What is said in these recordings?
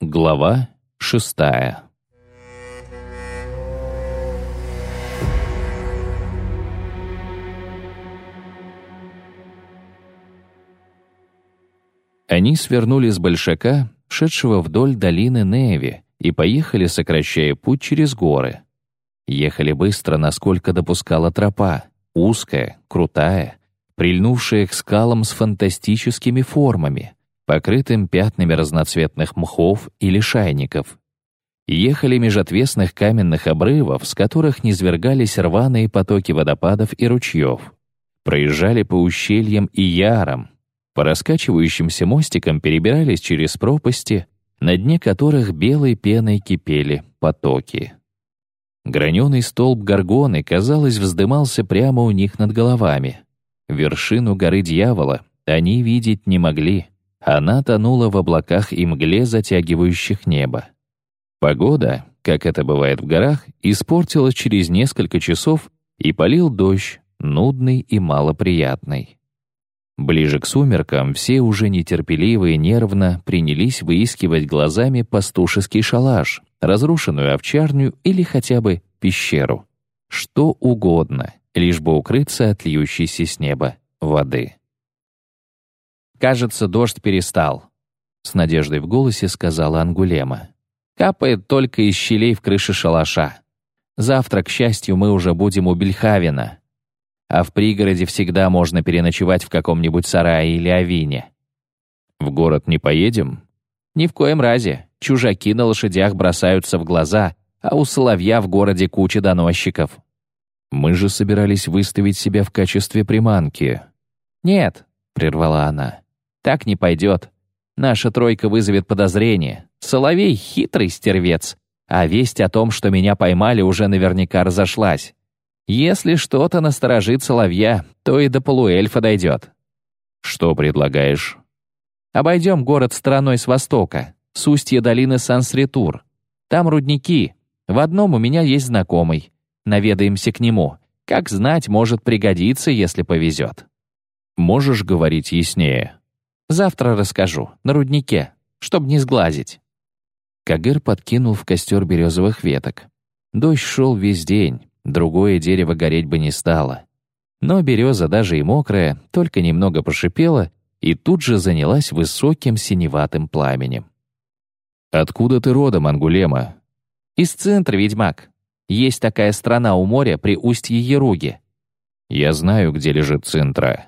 Глава шестая Они свернули с большака, шедшего вдоль долины Неви, и поехали, сокращая путь через горы. Ехали быстро, насколько допускала тропа, узкая, крутая, прильнувшая к скалам с фантастическими формами, покрытым пятнами разноцветных мхов или шайников. Ехали меж отвесных каменных обрывов, с которых низвергались рваные потоки водопадов и ручьев. Проезжали по ущельям и ярам, по раскачивающимся мостикам перебирались через пропасти, на дне которых белой пеной кипели потоки. Граненый столб горгоны, казалось, вздымался прямо у них над головами. Вершину горы дьявола они видеть не могли. Она тонула в облаках и мгле, затягивающих небо. Погода, как это бывает в горах, испортилась через несколько часов и полил дождь, нудный и малоприятный. Ближе к сумеркам все уже нетерпеливо и нервно принялись выискивать глазами пастушеский шалаш, разрушенную овчарню или хотя бы пещеру. Что угодно, лишь бы укрыться от льющейся с неба воды. «Кажется, дождь перестал», — с надеждой в голосе сказала Ангулема. «Капает только из щелей в крыше шалаша. Завтра, к счастью, мы уже будем у Бельхавина. А в пригороде всегда можно переночевать в каком-нибудь сарае или авине». «В город не поедем?» «Ни в коем разе. Чужаки на лошадях бросаются в глаза, а у соловья в городе куча доносчиков. Мы же собирались выставить себя в качестве приманки. Нет, прервала она. Так не пойдет. Наша тройка вызовет подозрение. Соловей — хитрый стервец, а весть о том, что меня поймали, уже наверняка разошлась. Если что-то насторожит соловья, то и до полуэльфа дойдет. Что предлагаешь? Обойдем город стороной с востока с устья долины Сан-Сретур. Там рудники. В одном у меня есть знакомый. Наведаемся к нему. Как знать, может пригодиться, если повезет. Можешь говорить яснее? Завтра расскажу, на руднике, чтобы не сглазить. Кагыр подкинул в костер березовых веток. Дождь шел весь день, другое дерево гореть бы не стало. Но береза, даже и мокрая, только немного прошипела и тут же занялась высоким синеватым пламенем. «Откуда ты родом, Ангулема?» «Из центра, ведьмак. Есть такая страна у моря при устье Еруги». «Я знаю, где лежит центра».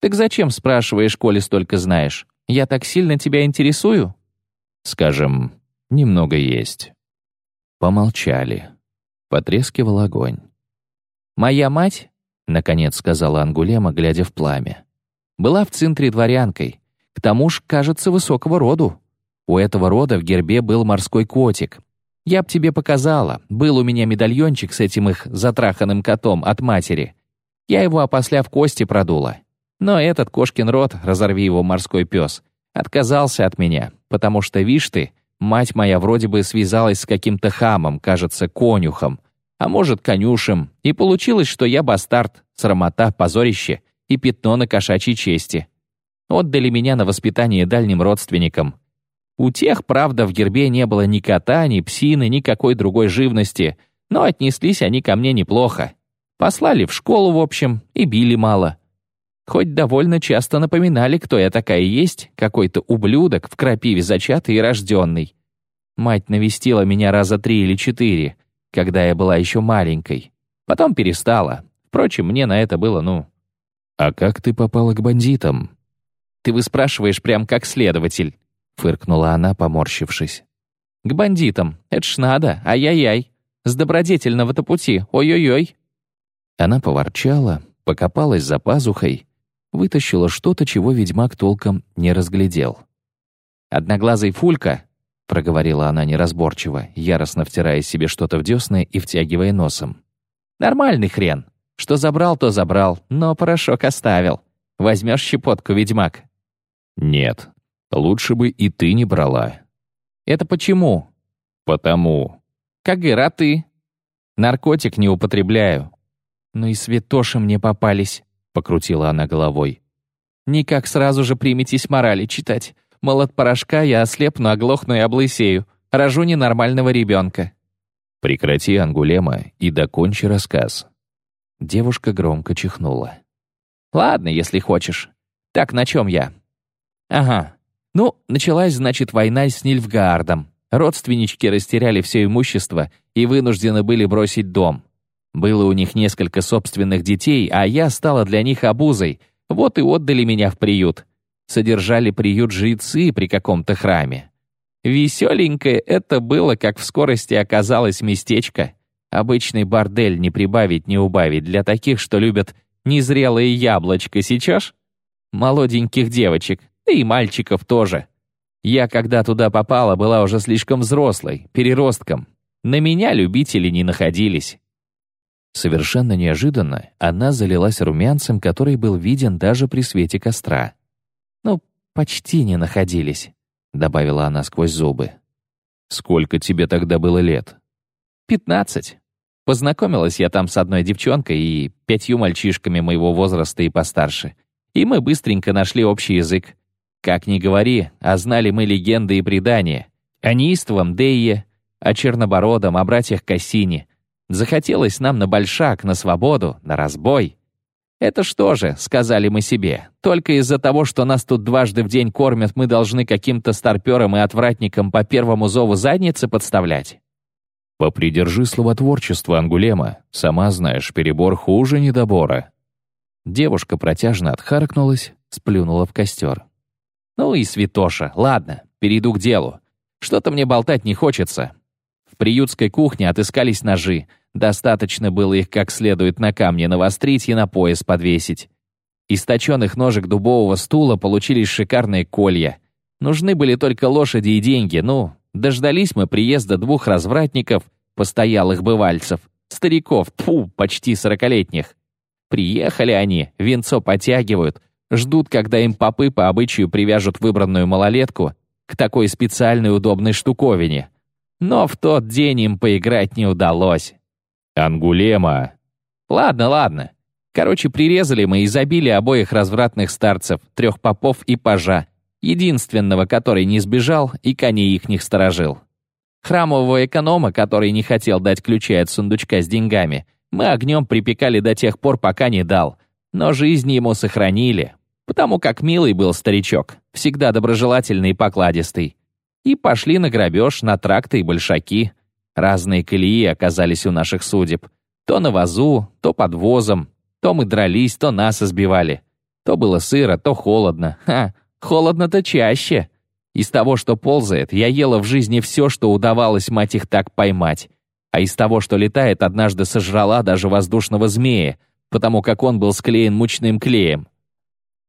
«Так зачем спрашиваешь, коли столько знаешь? Я так сильно тебя интересую?» «Скажем, немного есть». Помолчали. Потрескивал огонь. «Моя мать», — наконец сказала Ангулема, глядя в пламя, «была в центре дворянкой, к тому ж, кажется, высокого роду. У этого рода в гербе был морской котик. Я б тебе показала. Был у меня медальончик с этим их затраханным котом от матери. Я его опосля в кости продула. Но этот кошкин род, разорви его морской пес, отказался от меня, потому что, вишь ты, мать моя вроде бы связалась с каким-то хамом, кажется, конюхом, а может, конюшем, и получилось, что я бастард, срамота, позорище и пятно на кошачьей чести. Отдали меня на воспитание дальним родственникам, у тех, правда, в гербе не было ни кота, ни псины, никакой другой живности, но отнеслись они ко мне неплохо. Послали в школу, в общем, и били мало. Хоть довольно часто напоминали, кто я такая есть, какой-то ублюдок в крапиве зачатый и рожденный. Мать навестила меня раза три или четыре, когда я была еще маленькой. Потом перестала. Впрочем, мне на это было, ну... «А как ты попала к бандитам?» «Ты выспрашиваешь прям как следователь фыркнула она, поморщившись. «К бандитам. Это ж надо, ай-яй-яй. С добродетельного-то пути, ой-ой-ой». Она поворчала, покопалась за пазухой, вытащила что-то, чего ведьмак толком не разглядел. «Одноглазый Фулька», — проговорила она неразборчиво, яростно втирая себе что-то в десны и втягивая носом. «Нормальный хрен. Что забрал, то забрал, но порошок оставил. Возьмешь щепотку, ведьмак?» «Нет», Лучше бы и ты не брала. Это почему? Потому. Кагыра ты. Наркотик не употребляю. Ну и святоши мне попались, покрутила она головой. Никак сразу же приметесь морали читать. Мол, от порошка я ослепну, оглохну и облысею. Рожу ненормального ребенка. Прекрати, Ангулема, и докончи рассказ. Девушка громко чихнула. Ладно, если хочешь. Так, на чем я? Ага. Ну, началась, значит, война с Нильфгаардом. Родственнички растеряли все имущество и вынуждены были бросить дом. Было у них несколько собственных детей, а я стала для них обузой. Вот и отдали меня в приют. Содержали приют жрецы при каком-то храме. Веселенькое это было, как в скорости оказалось местечко. Обычный бордель не прибавить, не убавить для таких, что любят незрелые яблочко, сечешь? Молоденьких девочек, да и мальчиков тоже. Я, когда туда попала, была уже слишком взрослой, переростком. На меня любители не находились. Совершенно неожиданно она залилась румянцем, который был виден даже при свете костра. «Ну, почти не находились», — добавила она сквозь зубы. «Сколько тебе тогда было лет?» «Пятнадцать. Познакомилась я там с одной девчонкой и пятью мальчишками моего возраста и постарше. И мы быстренько нашли общий язык. Как ни говори, а знали мы легенды и предания. О неистовом Дейе, о Чернобородом, о братьях Кассини. Захотелось нам на большак, на свободу, на разбой. Это что же, сказали мы себе, только из-за того, что нас тут дважды в день кормят, мы должны каким-то старперам и отвратникам по первому зову задницы подставлять? Попридержи словотворчество, Ангулема. Сама знаешь, перебор хуже недобора. Девушка протяжно отхаркнулась, сплюнула в костер. Ну и святоша, ладно, перейду к делу. Что-то мне болтать не хочется. В приютской кухне отыскались ножи, Достаточно было их как следует на камне навострить и на пояс подвесить. Из точенных ножек дубового стула получились шикарные колья. Нужны были только лошади и деньги, ну, дождались мы приезда двух развратников, постоялых бывальцев, стариков, тфу, почти сорокалетних. Приехали они, венцо потягивают, ждут, когда им попы по обычаю привяжут выбранную малолетку к такой специальной удобной штуковине. Но в тот день им поиграть не удалось. Ангулема. Ладно, ладно. Короче, прирезали мы и забили обоих развратных старцев, трех попов и пажа, единственного, который не сбежал и коней ихних сторожил. Храмового эконома, который не хотел дать ключи от сундучка с деньгами, мы огнем припекали до тех пор, пока не дал. Но жизнь ему сохранили, потому как милый был старичок, всегда доброжелательный и покладистый. И пошли на грабеж, на тракты и большаки. Разные колеи оказались у наших судеб. То на вазу, то под возом. То мы дрались, то нас избивали. То было сыро, то холодно. Ха, холодно-то чаще. Из того, что ползает, я ела в жизни все, что удавалось, мать их, так поймать. А из того, что летает, однажды сожрала даже воздушного змея, потому как он был склеен мучным клеем.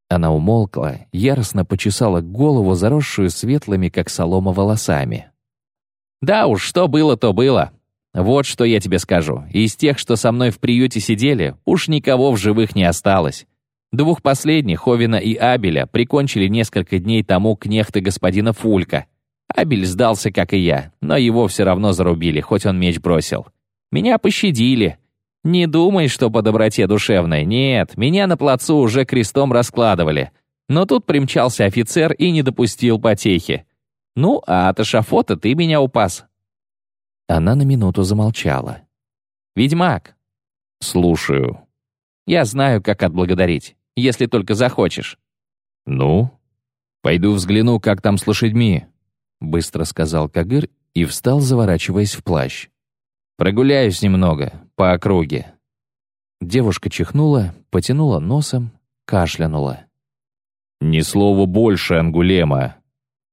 Она умолкла, яростно почесала голову, заросшую светлыми, как солома, волосами. Да уж, что было, то было. Вот что я тебе скажу. Из тех, что со мной в приюте сидели, уж никого в живых не осталось. Двух последних, Овина и Абеля, прикончили несколько дней тому кнехты господина Фулька. Абель сдался, как и я, но его все равно зарубили, хоть он меч бросил. Меня пощадили. Не думай, что по доброте душевной. Нет, меня на плацу уже крестом раскладывали. Но тут примчался офицер и не допустил потехи. Ну, а от эшафота ты меня упас». Она на минуту замолчала. «Ведьмак». «Слушаю». «Я знаю, как отблагодарить, если только захочешь». «Ну?» «Пойду взгляну, как там с лошадьми», — быстро сказал Кагыр и встал, заворачиваясь в плащ. «Прогуляюсь немного, по округе». Девушка чихнула, потянула носом, кашлянула. «Ни слова больше, Ангулема!»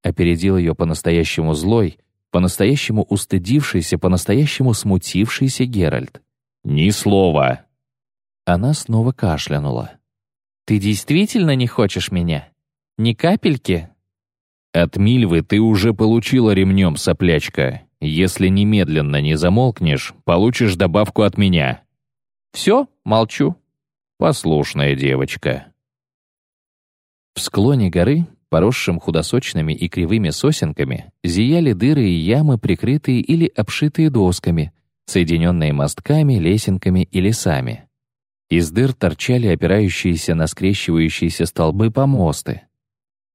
Опередил ее по-настоящему злой, по-настоящему устыдившийся, по-настоящему смутившийся Геральт. «Ни слова!» Она снова кашлянула. «Ты действительно не хочешь меня? Ни капельки?» «От Мильвы ты уже получила ремнем, соплячка. Если немедленно не замолкнешь, получишь добавку от меня». «Все, молчу». «Послушная девочка». В склоне горы поросшим худосочными и кривыми сосенками, зияли дыры и ямы, прикрытые или обшитые досками, соединенные мостками, лесенками и лесами. Из дыр торчали опирающиеся на скрещивающиеся столбы помосты.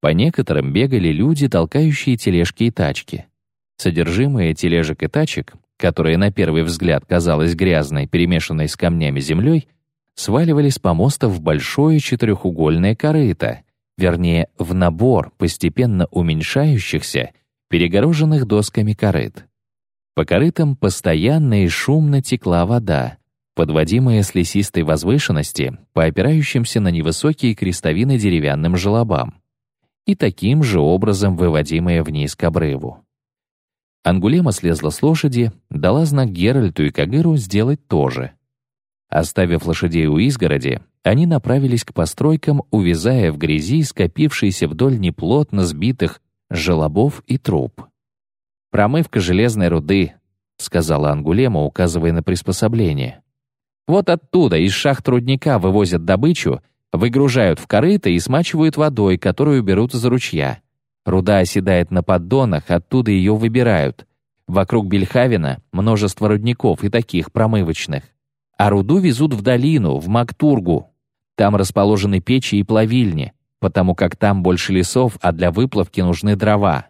По некоторым бегали люди, толкающие тележки и тачки. Содержимое тележек и тачек, которое на первый взгляд казалось грязной, перемешанной с камнями землей, сваливались с помоста в большое четырехугольное корыто, вернее, в набор постепенно уменьшающихся, перегороженных досками корыт. По корытам постоянно и шумно текла вода, подводимая с лесистой возвышенности по опирающимся на невысокие крестовины деревянным желобам, и таким же образом выводимая вниз к обрыву. Ангулема слезла с лошади, дала знак Геральту и Кагыру сделать то же. Оставив лошадей у изгороди, они направились к постройкам, увязая в грязи скопившиеся вдоль неплотно сбитых желобов и труб. «Промывка железной руды», — сказала Ангулема, указывая на приспособление. «Вот оттуда, из шахт рудника, вывозят добычу, выгружают в корыто и смачивают водой, которую берут из ручья. Руда оседает на поддонах, оттуда ее выбирают. Вокруг Бельхавена множество рудников и таких промывочных. А руду везут в долину, в Мактургу. Там расположены печи и плавильни, потому как там больше лесов, а для выплавки нужны дрова.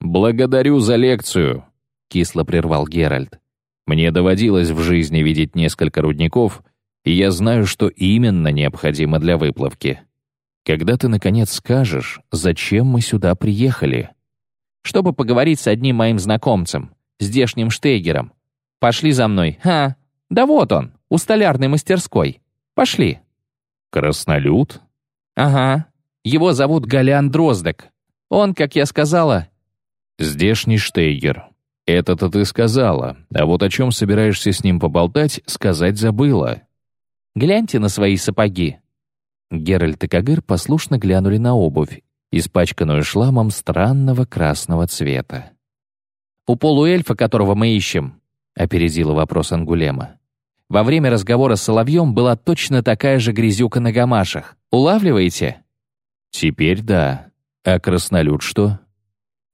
«Благодарю за лекцию», — кисло прервал Геральт. «Мне доводилось в жизни видеть несколько рудников, и я знаю, что именно необходимо для выплавки. Когда ты, наконец, скажешь, зачем мы сюда приехали?» «Чтобы поговорить с одним моим знакомцем, здешним Штейгером. Пошли за мной. Ха! Да вот он, у столярной мастерской. Пошли». «Краснолюд?» «Ага. Его зовут Галян Дроздек. Он, как я сказала, «Здешний Штейгер. Это-то ты сказала, а вот о чем собираешься с ним поболтать, сказать забыла». «Гляньте на свои сапоги». Геральт и Кагыр послушно глянули на обувь, испачканную шламом странного красного цвета. «У полуэльфа, которого мы ищем», — опередила вопрос Ангулема. «Во время разговора с Соловьем была точно такая же грязюка на гамашах. Улавливаете?» «Теперь да. А краснолюд что?»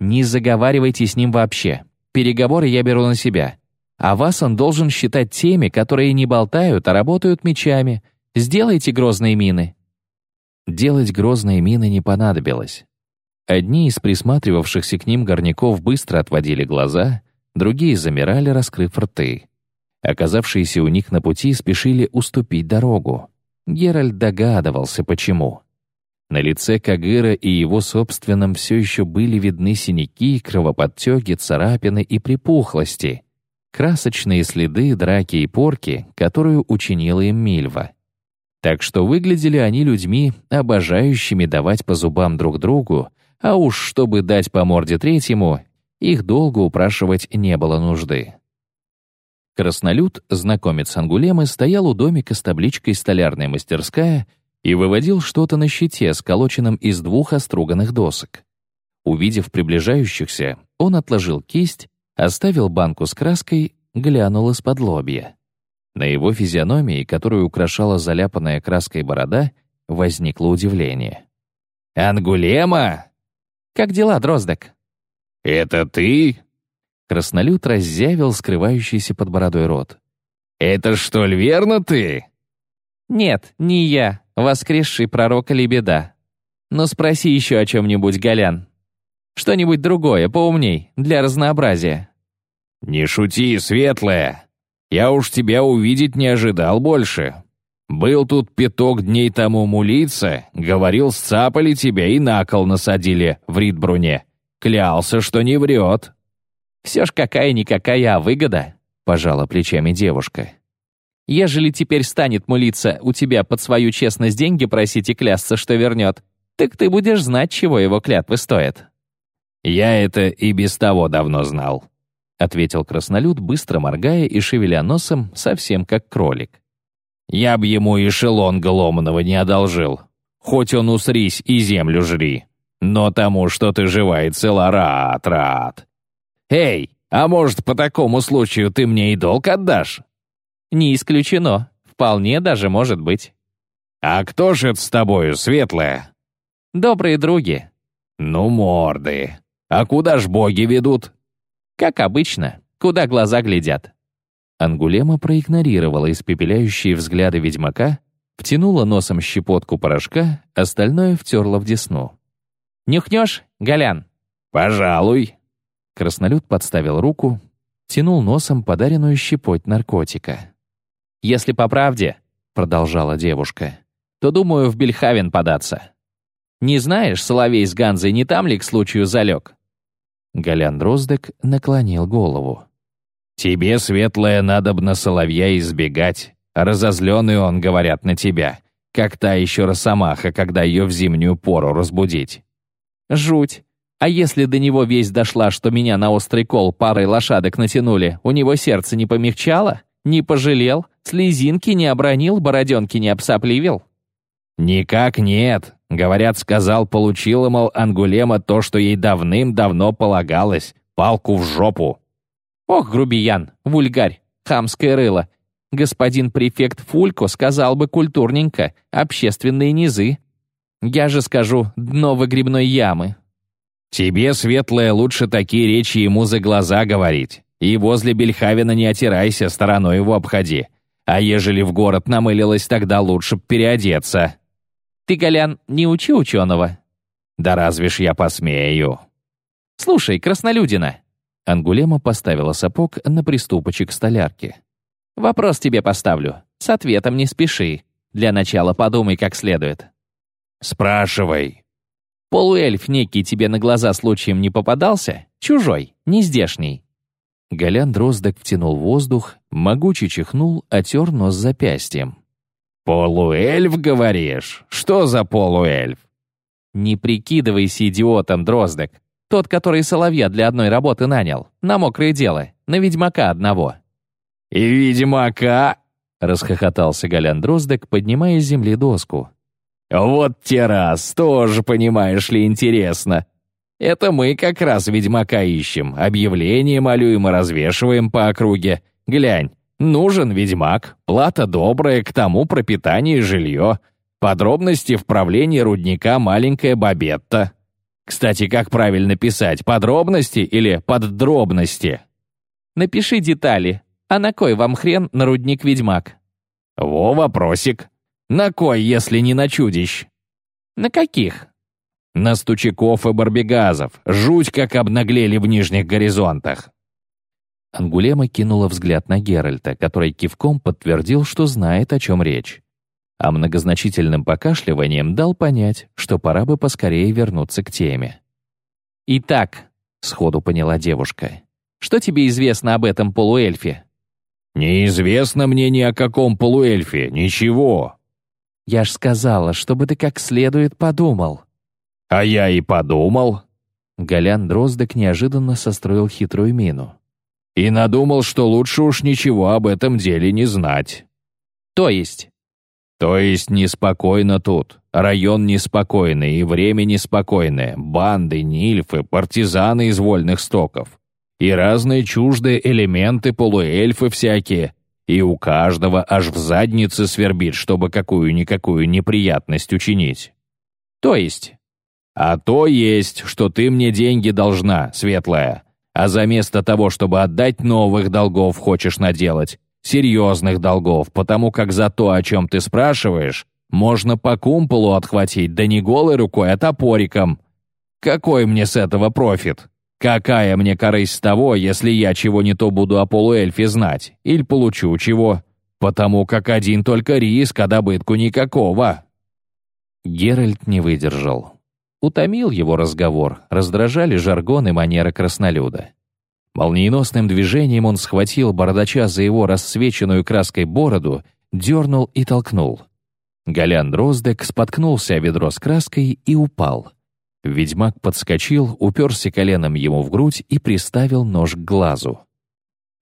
Не заговаривайте с ним вообще. Переговоры я беру на себя. А вас он должен считать теми, которые не болтают, а работают мечами. Сделайте грозные мины». Делать грозные мины не понадобилось. Одни из присматривавшихся к ним горняков быстро отводили глаза, другие замирали, раскрыв рты. Оказавшиеся у них на пути спешили уступить дорогу. Геральт догадывался, почему. На лице Кагыра и его собственном все еще были видны синяки, кровоподтеки, царапины и припухлости. Красочные следы драки и порки, которую учинила им Мильва. Так что выглядели они людьми, обожающими давать по зубам друг другу, а уж чтобы дать по морде третьему, их долго упрашивать не было нужды. Краснолюд, знакомец Ангулемы, стоял у домика с табличкой «Столярная мастерская» и выводил что-то на щите, сколоченном из двух оструганных досок. Увидев приближающихся, он отложил кисть, оставил банку с краской, глянул из-под лобья. На его физиономии, которую украшала заляпанная краской борода, возникло удивление. «Ангулема!» «Как дела, Дроздок?» «Это ты?» Краснолюд раззявил скрывающийся под бородой рот. «Это что ли верно ты?» «Нет, не я воскресший пророк Лебеда. Но спроси еще о чем-нибудь, Голян. Что-нибудь другое, поумней, для разнообразия». «Не шути, светлая. Я уж тебя увидеть не ожидал больше. Был тут пяток дней тому мулица, говорил, сцапали тебя и на кол насадили в Ридбруне. Клялся, что не врет». «Все ж какая-никакая выгода», — пожала плечами девушка. Ежели теперь станет мулиться у тебя под свою честность деньги просить и клясться, что вернет, так ты будешь знать, чего его клятвы стоят». «Я это и без того давно знал», — ответил краснолюд, быстро моргая и шевеля носом, совсем как кролик. «Я б ему эшелон Гломанова не одолжил. Хоть он усрись и землю жри. Но тому, что ты жива и цела, рад, рад. Эй, а может, по такому случаю ты мне и долг отдашь?» Не исключено. Вполне даже может быть. А кто же это с тобою, светлая? Добрые други. Ну, морды. А куда ж боги ведут? Как обычно, куда глаза глядят. Ангулема проигнорировала испепеляющие взгляды ведьмака, втянула носом щепотку порошка, остальное втерла в десну. Нюхнешь, Голян?» «Пожалуй». Краснолюд подставил руку, тянул носом подаренную щепоть наркотика. «Если по правде», — продолжала девушка, «то, думаю, в Бельхавен податься. Не знаешь, Соловей с Ганзой не там ли к случаю залег?» Голян Дроздек наклонил голову. «Тебе, светлая, надобно Соловья избегать. Разозленный он, говорят, на тебя, как та еще росомаха, когда ее в зимнюю пору разбудить». «Жуть. А если до него весть дошла, что меня на острый кол парой лошадок натянули, у него сердце не помягчало? Не пожалел? Слезинки не обронил, бороденки не обсопливил?» «Никак нет. Говорят, сказал, получила, мол, Ангулема то, что ей давным-давно полагалось. Палку в жопу». «Ох, грубиян, вульгарь, хамское рыло. Господин префект Фулько сказал бы культурненько, общественные низы. Я же скажу, дно выгребной ямы». «Тебе, светлая, лучше такие речи ему за глаза говорить. И возле Бельхавина не отирайся, стороной его обходи. А ежели в город намылилась, тогда лучше б переодеться». «Ты, Голян, не учи ученого». «Да разве ж я посмею?» «Слушай, краснолюдина». Ангулема поставила сапог на приступочек столярки. «Вопрос тебе поставлю. С ответом не спеши. Для начала подумай как следует». «Спрашивай». «Полуэльф некий тебе на глаза случаем не попадался? Чужой, не здешний». Голян Дроздок втянул воздух, могучий чихнул, отер нос запястьем. «Полуэльф, говоришь? Что за полуэльф?» «Не прикидывайся идиотом, Дроздок. Тот, который соловья для одной работы нанял. На мокрое дело. На ведьмака одного». «И ведьмака?» — расхохотался Голян Дроздок, поднимая с земли доску. «Вот те раз, тоже, понимаешь ли, интересно. Это мы как раз ведьмака ищем, объявление малюем и развешиваем по округе. Глянь, нужен ведьмак, плата добрая, к тому пропитание и жилье. Подробности в правлении рудника «Маленькая Бабетта». Кстати, как правильно писать, подробности или поддробности? Напиши детали. А на кой вам хрен на рудник ведьмак? Во вопросик. На кой, если не на чудищ? На каких? На стучаков и барбегазов. Жуть, как обнаглели в нижних горизонтах. Ангулема кинула взгляд на Геральта, который кивком подтвердил, что знает, о чем речь. А многозначительным покашливанием дал понять, что пора бы поскорее вернуться к теме. «Итак», — сходу поняла девушка, — «что тебе известно об этом полуэльфе?» «Неизвестно мне ни о каком полуэльфе, ничего». «Я ж сказала, чтобы ты как следует подумал». «А я и подумал». Голян Дроздок неожиданно состроил хитрую мину. «И надумал, что лучше уж ничего об этом деле не знать». «То есть?» «То есть неспокойно тут. Район неспокойный и время неспокойное. Банды, нильфы, партизаны из вольных стоков. И разные чуждые элементы, полуэльфы всякие. И у каждого аж в заднице свербит, чтобы какую-никакую неприятность учинить». «То есть?» А то есть, что ты мне деньги должна, светлая. А за место того, чтобы отдать новых долгов, хочешь наделать. Серьезных долгов, потому как за то, о чем ты спрашиваешь, можно по кумполу отхватить, да не голой рукой, а топориком. Какой мне с этого профит? Какая мне корысть с того, если я чего не то буду о полуэльфе знать? Или получу чего? Потому как один только риск, а добытку никакого. Геральт не выдержал. Утомил его разговор, раздражали жаргон и манера краснолюда. Молниеносным движением он схватил бородача за его рассвеченную краской бороду, дернул и толкнул. Голян Дроздек споткнулся о ведро с краской и упал. Ведьмак подскочил, уперся коленом ему в грудь и приставил нож к глазу.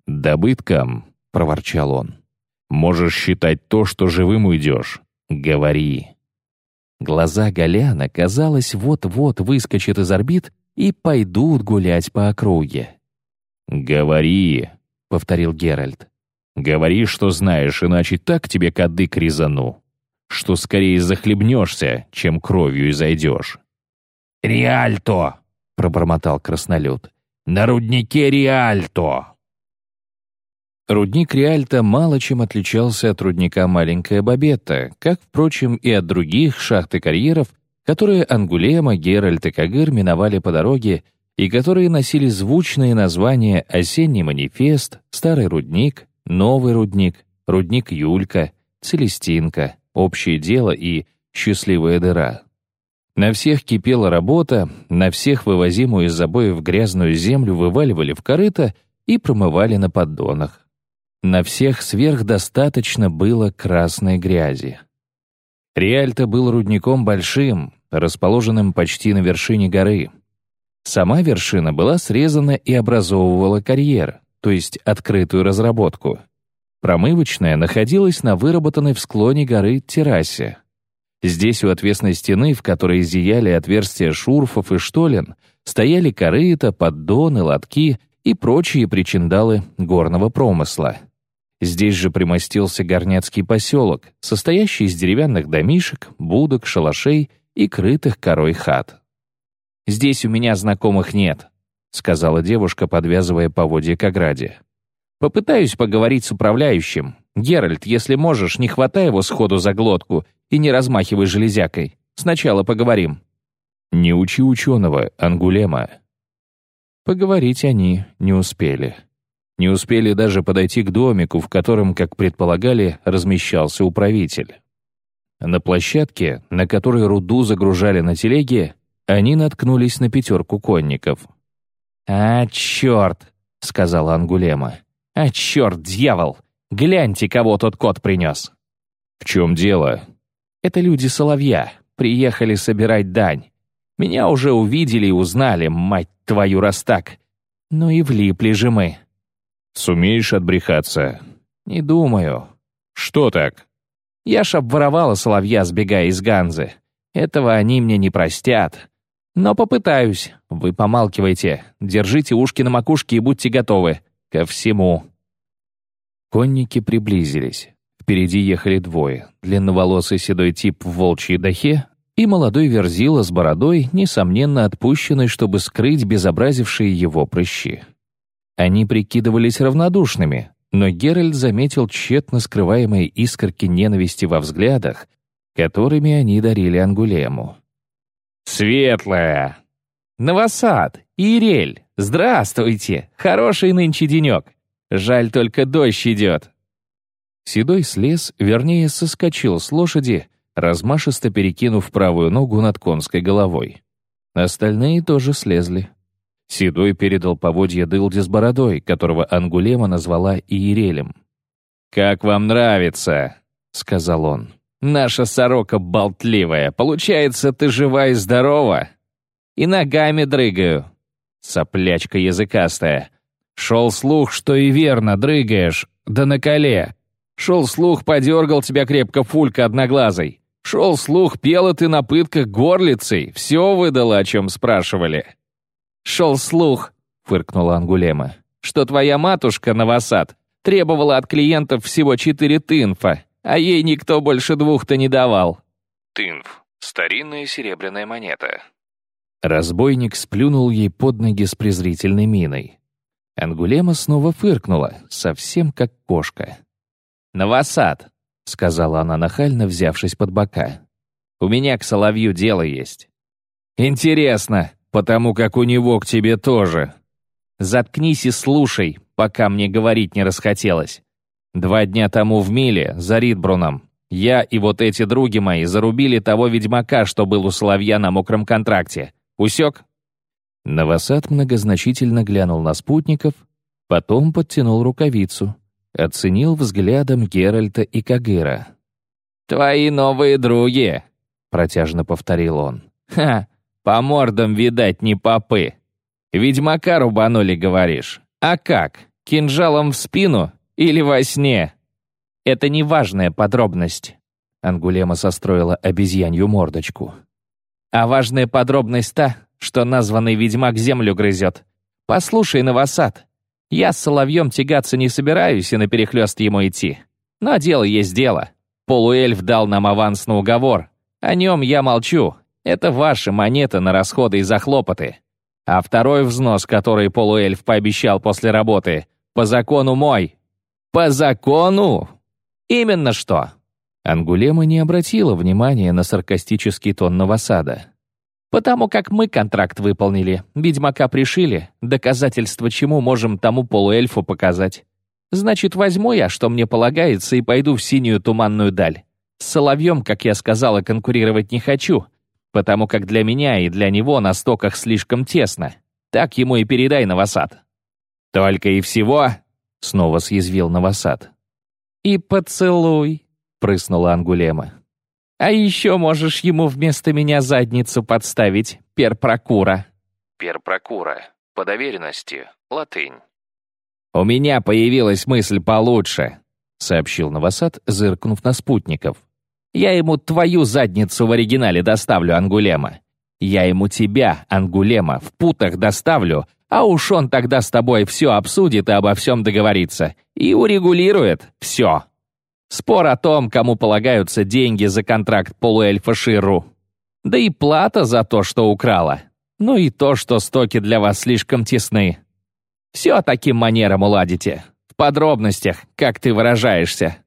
«Добытком», — проворчал он, — «можешь считать то, что живым уйдешь. Говори». Глаза Голяна, казалось, вот-вот выскочат из орбит и пойдут гулять по округе. «Говори», — повторил Геральт. «Говори, что знаешь, иначе так тебе кадык резану, что скорее захлебнешься, чем кровью изойдешь». «Риальто!» — пробормотал краснолюд. «На руднике Риальто!» Рудник Риальто мало чем отличался от рудника Маленькая Бабетта, как, впрочем, и от других шахт и карьеров, которые Ангулема, Геральт и Кагыр миновали по дороге и которые носили звучные названия «Осенний манифест», «Старый рудник», «Новый рудник», «Рудник Юлька», «Целестинка», «Общее дело» и «Счастливая дыра». На всех кипела работа, на всех вывозимую из забоев грязную землю вываливали в корыто и промывали на поддонах. На всех сверхдостаточно было красной грязи. Риальто был рудником большим, расположенным почти на вершине горы. Сама вершина была срезана и образовывала карьер, то есть открытую разработку. Промывочная находилась на выработанной в склоне горы террасе. Здесь у отвесной стены, в которой зияли отверстия шурфов и штолен, стояли корыта, поддоны, лотки и прочие причиндалы горного промысла. Здесь же примостился горняцкий поселок, состоящий из деревянных домишек, будок, шалашей и крытых корой хат. «Здесь у меня знакомых нет», — сказала девушка, подвязывая поводья к ограде. «Попытаюсь поговорить с управляющим. Геральт, если можешь, не хватай его сходу за глотку и не размахивай железякой. Сначала поговорим». «Не учи ученого, Ангулема». Поговорить они не успели. Не успели даже подойти к домику, в котором, как предполагали, размещался управитель. На площадке, на которой руду загружали на телеге, они наткнулись на пятерку конников. «А, черт!» — сказала Ангулема. «А, черт, дьявол! Гляньте, кого тот кот принес!» «В чем дело?» «Это люди Соловья. Приехали собирать дань. Меня уже увидели и узнали, мать твою, раз так. Ну и влипли же мы». «Сумеешь отбрехаться?» «Не думаю». «Что так?» Я ж обворовала соловья, сбегая из Ганзы. Этого они мне не простят. Но попытаюсь. Вы помалкивайте. Держите ушки на макушке и будьте готовы. Ко всему. Конники приблизились. Впереди ехали двое. Длинноволосый седой тип в волчьей дахе и молодой верзила с бородой, несомненно отпущенный, чтобы скрыть безобразившие его прыщи. Они прикидывались равнодушными, но Геральт заметил тщетно скрываемые искорки ненависти во взглядах, которыми они дарили Ангулему. «Светлая!» «Новосад! Ирель! Здравствуйте! Хороший нынче денек! Жаль, только дождь идет!» Седой слез, вернее, соскочил с лошади, размашисто перекинув правую ногу над конской головой. Остальные тоже слезли. Седой передал поводья Дылде с бородой, которого Ангулема назвала Иерелем. «Как вам нравится?» — сказал он. «Наша сорока болтливая. Получается, ты жива и здорова?» «И ногами дрыгаю». Соплячка языкастая. «Шел слух, что и верно дрыгаешь, да на коле. Шел слух, подергал тебя крепко фулька одноглазой. Шел слух, пела ты на пытках горлицей. Все выдала, о чем спрашивали». «Шел слух», — фыркнула Ангулема, «что твоя матушка, Новосад, требовала от клиентов всего четыре тынфа, а ей никто больше двух-то не давал». Тынф — старинная серебряная монета. Разбойник сплюнул ей под ноги с презрительной миной. Ангулема снова фыркнула, совсем как кошка. «Новосад», — сказала она нахально, взявшись под бока. «У меня к соловью дело есть». «Интересно», потому как у него к тебе тоже. Заткнись и слушай, пока мне говорить не расхотелось. Два дня тому в Миле, за Ридбруном, я и вот эти други мои зарубили того ведьмака, что был у Соловья на мокром контракте. Усек?» Новосад многозначительно глянул на спутников, потом подтянул рукавицу, оценил взглядом Геральта и Кагыра. «Твои новые други!» — протяжно повторил он. «Ха! По мордам, видать, не попы. Ведьмака рубанули, говоришь. А как? Кинжалом в спину или во сне? Это неважная подробность. Ангулема состроила обезьянью мордочку. А важная подробность та, что названный ведьмак землю грызет. Послушай, Новосад, я с соловьем тягаться не собираюсь и наперехлёст ему идти. Но дело есть дело. Полуэльф дал нам аванс на уговор. О нем я молчу, это ваши монеты на расходы и захлопоты. А второй взнос, который полуэльф пообещал после работы, по закону мой. По закону? Именно что. Ангулема не обратила внимания на саркастический тон Новосада. «Потому как мы контракт выполнили, ведьмака пришили, доказательство чему можем тому полуэльфу показать. Значит, возьму я, что мне полагается, и пойду в синюю туманную даль. С Соловьем, как я сказала, конкурировать не хочу, потому как для меня и для него на стоках слишком тесно. Так ему и передай, Новосад». «Только и всего?» — снова съязвил Новосад. «И поцелуй», — прыснула Ангулема. «А еще можешь ему вместо меня задницу подставить, перпрокура». «Перпрокура. По доверенности. Латынь». «У меня появилась мысль получше», — сообщил Новосад, зыркнув на спутников. «Я ему твою задницу в оригинале доставлю, Ангулема. Я ему тебя, Ангулема, в путах доставлю, а уж он тогда с тобой все обсудит и обо всем договорится. И урегулирует все». Спор о том, кому полагаются деньги за контракт полуэльфа Ширу. Да и плата за то, что украла. Ну и то, что стоки для вас слишком тесны. Все таким манером уладите. В подробностях, как ты выражаешься.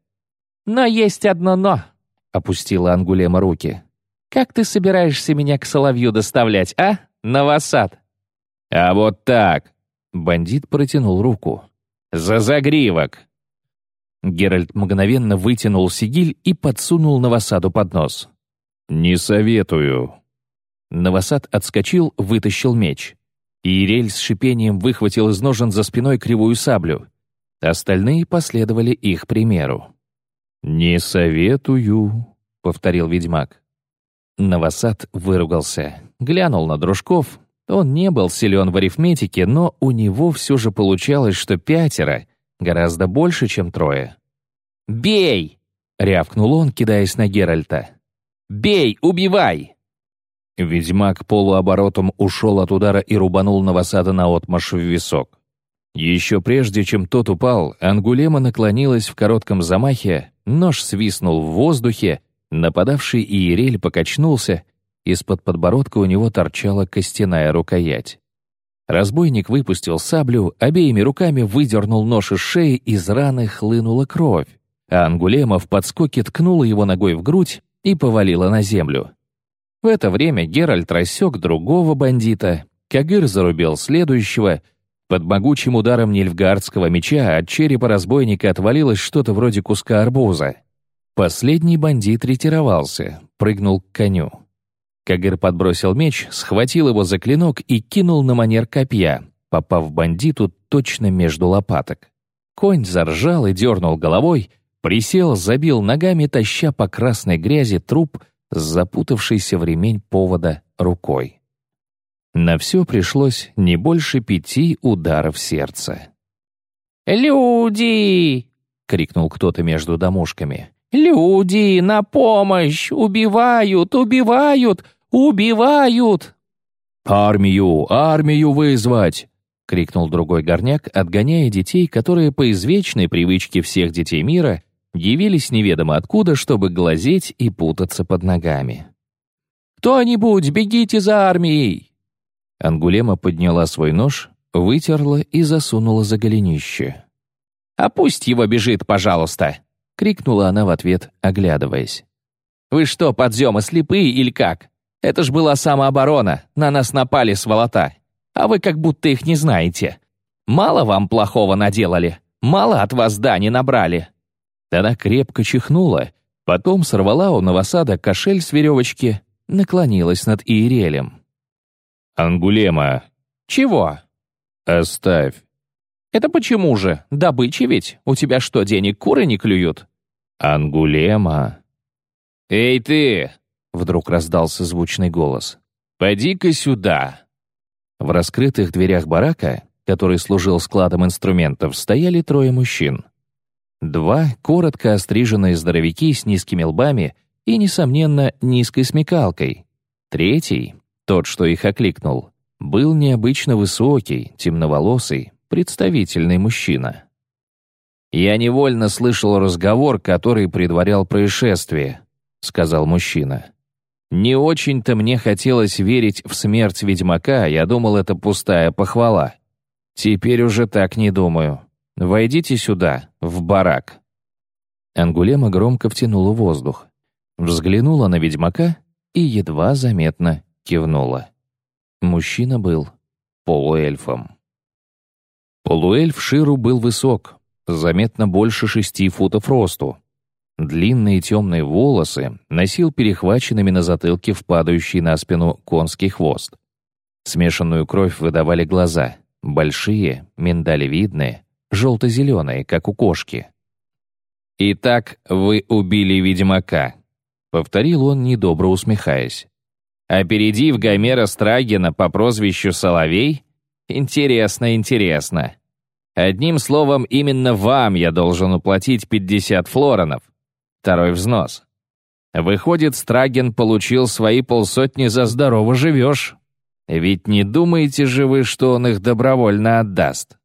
Но есть одно «но», — опустила Ангулема руки. «Как ты собираешься меня к Соловью доставлять, а, Новосад?» «А вот так!» — бандит протянул руку. «За загривок!» Геральт мгновенно вытянул сигиль и подсунул Новосаду под нос. «Не советую». Новосад отскочил, вытащил меч. Иерель с шипением выхватил из ножен за спиной кривую саблю. Остальные последовали их примеру. «Не советую», — повторил ведьмак. Новосад выругался, глянул на дружков. Он не был силен в арифметике, но у него все же получалось, что пятеро Гораздо больше, чем трое. «Бей!» — рявкнул он, кидаясь на Геральта. «Бей! Убивай!» Ведьмак полуоборотом ушел от удара и рубанул Новосада наотмашь в висок. Еще прежде, чем тот упал, Ангулема наклонилась в коротком замахе, нож свистнул в воздухе, нападавший Иерель покачнулся, из-под подбородка у него торчала костяная рукоять. Разбойник выпустил саблю, обеими руками выдернул нож из шеи, из раны хлынула кровь, а Ангулема в подскоке ткнула его ногой в грудь и повалила на землю. В это время Геральт рассек другого бандита, Кагыр зарубил следующего. Под могучим ударом нильфгардского меча от черепа разбойника отвалилось что-то вроде куска арбуза. Последний бандит ретировался, прыгнул к коню. Кагыр подбросил меч, схватил его за клинок и кинул на манер копья, попав бандиту точно между лопаток. Конь заржал и дернул головой, присел, забил ногами, таща по красной грязи труп с запутавшейся в ремень повода рукой. На все пришлось не больше пяти ударов сердца. «Люди!» — крикнул кто-то между домушками. «Люди, на помощь! Убивают, убивают, убивают!» «Армию, армию вызвать!» — крикнул другой горняк, отгоняя детей, которые по извечной привычке всех детей мира явились неведомо откуда, чтобы глазеть и путаться под ногами. «Кто-нибудь, бегите за армией!» Ангулема подняла свой нож, вытерла и засунула за голенище. «А пусть его бежит, пожалуйста!» — крикнула она в ответ, оглядываясь. «Вы что, подземы, слепые или как? Это ж была самооборона, на нас напали сволота. А вы как будто их не знаете. Мало вам плохого наделали, мало от вас дани набрали». Она крепко чихнула, потом сорвала у новосада кошель с веревочки, наклонилась над Иерелем. «Ангулема». «Чего?» «Оставь. «Это почему же? Добычи ведь? У тебя что, денег куры не клюют?» «Ангулема». «Эй ты!» — вдруг раздался звучный голос. «Поди-ка сюда!» В раскрытых дверях барака, который служил складом инструментов, стояли трое мужчин. Два коротко остриженные здоровяки с низкими лбами и, несомненно, низкой смекалкой. Третий, тот, что их окликнул, был необычно высокий, темноволосый, представительный мужчина. «Я невольно слышал разговор, который предварял происшествие», — сказал мужчина. «Не очень-то мне хотелось верить в смерть ведьмака, я думал, это пустая похвала. Теперь уже так не думаю. Войдите сюда, в барак». Ангулема громко втянула воздух, взглянула на ведьмака и едва заметно кивнула. Мужчина был полуэльфом. Полуэльф Ширу был высок, заметно больше шести футов росту. Длинные темные волосы носил перехваченными на затылке в падающий на спину конский хвост. Смешанную кровь выдавали глаза, большие, миндалевидные, желто-зеленые, как у кошки. «Итак, вы убили ведьмака», — повторил он, недобро усмехаясь. «Опередив Гомера Страгина по прозвищу Соловей? Интересно, интересно. Одним словом, именно вам я должен уплатить 50 флоронов. Второй взнос. Выходит, Страгин получил свои полсотни за здорово живешь. Ведь не думаете же вы, что он их добровольно отдаст?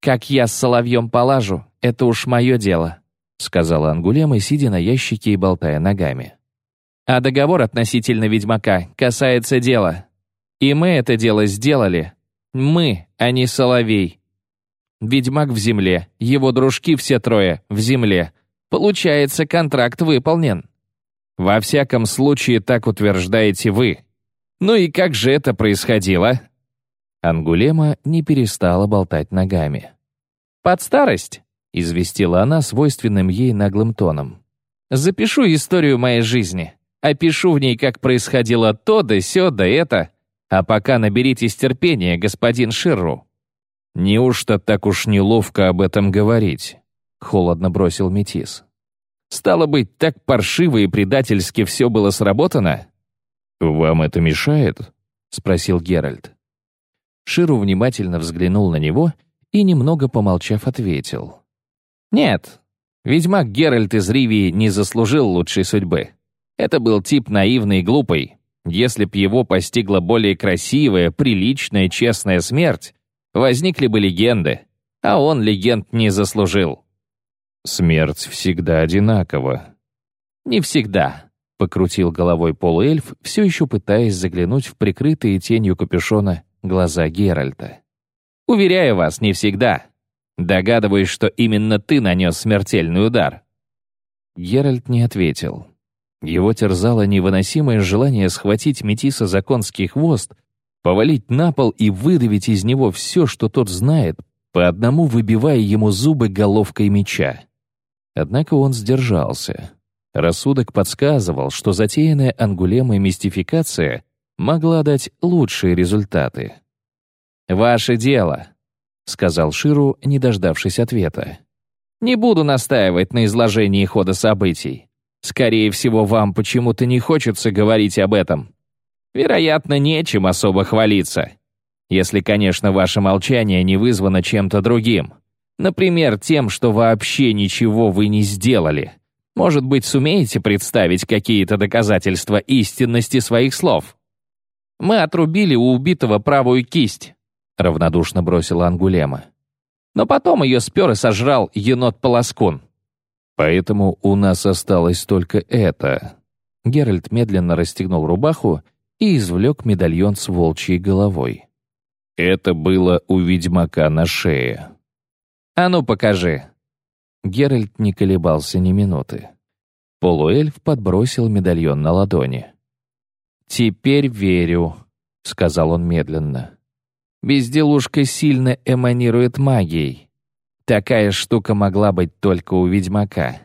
«Как я с соловьем полажу, это уж мое дело», сказала Ангулема, сидя на ящике и болтая ногами. «А договор относительно ведьмака касается дела. И мы это дело сделали. Мы, а не соловей. Ведьмак в земле, его дружки все трое в земле. Получается, контракт выполнен. Во всяком случае, так утверждаете вы. Ну и как же это происходило?» Ангулема не перестала болтать ногами. «Под старость», — известила она свойственным ей наглым тоном. «Запишу историю моей жизни. Опишу в ней, как происходило то да сё да это. А пока наберитесь терпения, господин Ширру». «Неужто так уж неловко об этом говорить?» — холодно бросил Метис. «Стало быть, так паршиво и предательски все было сработано?» «Вам это мешает?» — спросил Геральт. Ширу внимательно взглянул на него и, немного помолчав, ответил. «Нет, ведьмак Геральт из Ривии не заслужил лучшей судьбы. Это был тип наивный и глупый. Если б его постигла более красивая, приличная, честная смерть, возникли бы легенды, а он легенд не заслужил». «Смерть всегда одинакова». «Не всегда», — покрутил головой полуэльф, все еще пытаясь заглянуть в прикрытые тенью капюшона глаза Геральта. «Уверяю вас, не всегда. Догадываюсь, что именно ты нанес смертельный удар». Геральт не ответил. Его терзало невыносимое желание схватить Метиса за конский хвост, повалить на пол и выдавить из него все, что тот знает, по одному выбивая ему зубы головкой меча. Однако он сдержался. Рассудок подсказывал, что затеянная ангулемой мистификация могла дать лучшие результаты. «Ваше дело», — сказал Ширу, не дождавшись ответа. «Не буду настаивать на изложении хода событий. Скорее всего, вам почему-то не хочется говорить об этом. Вероятно, нечем особо хвалиться. Если, конечно, ваше молчание не вызвано чем-то другим. Например, тем, что вообще ничего вы не сделали. Может быть, сумеете представить какие-то доказательства истинности своих слов?» Мы отрубили у убитого правую кисть», — равнодушно бросила Ангулема. «Но потом ее спер и сожрал енот-полоскун». «Поэтому у нас осталось только это». Геральт медленно расстегнул рубаху и извлек медальон с волчьей головой. Это было у ведьмака на шее. «А ну, покажи!» Геральт не колебался ни минуты. Полуэльф подбросил медальон на ладони. «Теперь верю», — сказал он медленно. «Безделушка сильно эманирует магией. Такая штука могла быть только у ведьмака».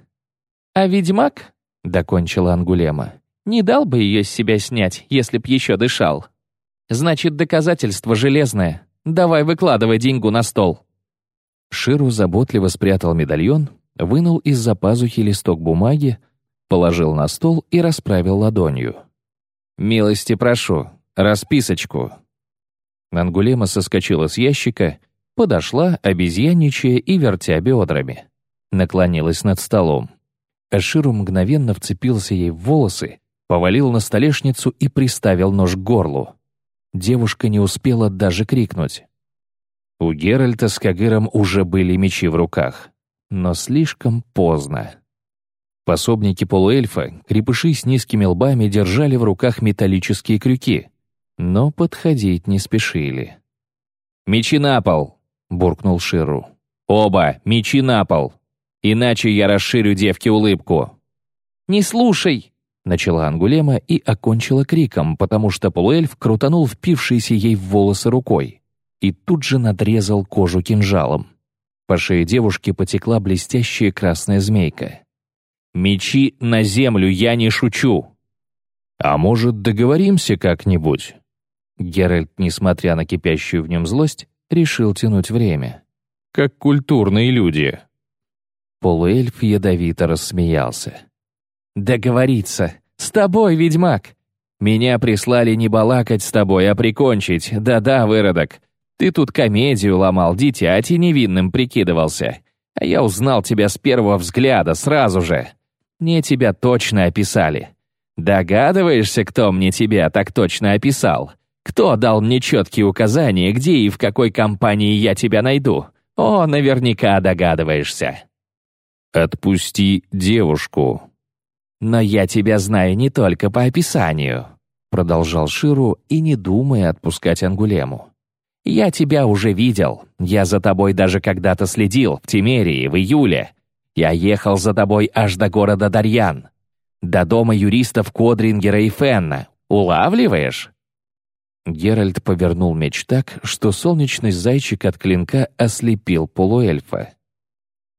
«А ведьмак?» — докончила Ангулема. «Не дал бы ее с себя снять, если б еще дышал. Значит, доказательство железное. Давай выкладывай деньгу на стол». Ширу заботливо спрятал медальон, вынул из-за пазухи листок бумаги, положил на стол и расправил ладонью. «Милости прошу, расписочку». Ангулема соскочила с ящика, подошла, обезьянничая и вертя бедрами. Наклонилась над столом. Аширу мгновенно вцепился ей в волосы, повалил на столешницу и приставил нож к горлу. Девушка не успела даже крикнуть. У Геральта с Кагыром уже были мечи в руках, но слишком поздно. Пособники полуэльфа, крепыши с низкими лбами, держали в руках металлические крюки, но подходить не спешили. «Мечи на пол!» — буркнул Ширу. «Оба! Мечи на пол!» Иначе я расширю девке улыбку». «Не слушай!» — начала Ангулема и окончила криком, потому что полуэльф крутанул впившийся ей в волосы рукой и тут же надрезал кожу кинжалом. По шее девушки потекла блестящая красная змейка. «Мечи на землю, я не шучу!» «А может, договоримся как-нибудь?» Геральт, несмотря на кипящую в нем злость, решил тянуть время. «Как культурные люди!» Полуэльф ядовито рассмеялся. «Договориться! С тобой, ведьмак! Меня прислали не балакать с тобой, а прикончить. Да-да, выродок. Ты тут комедию ломал, дитяти невинным прикидывался. А я узнал тебя с первого взгляда, сразу же. Мне тебя точно описали. Догадываешься, кто мне тебя так точно описал? Кто дал мне четкие указания, где и в какой компании я тебя найду? О, наверняка догадываешься. «Отпусти девушку». «Но я тебя знаю не только по описанию», — продолжал Ширу и не думая отпускать Ангулему. «Я тебя уже видел. Я за тобой даже когда-то следил, в Тимерии, в июле. Я ехал за тобой аж до города Дарьян. До дома юристов Кодрингера и Фенна. Улавливаешь?» Геральт повернул меч так, что солнечный зайчик от клинка ослепил полуэльфа.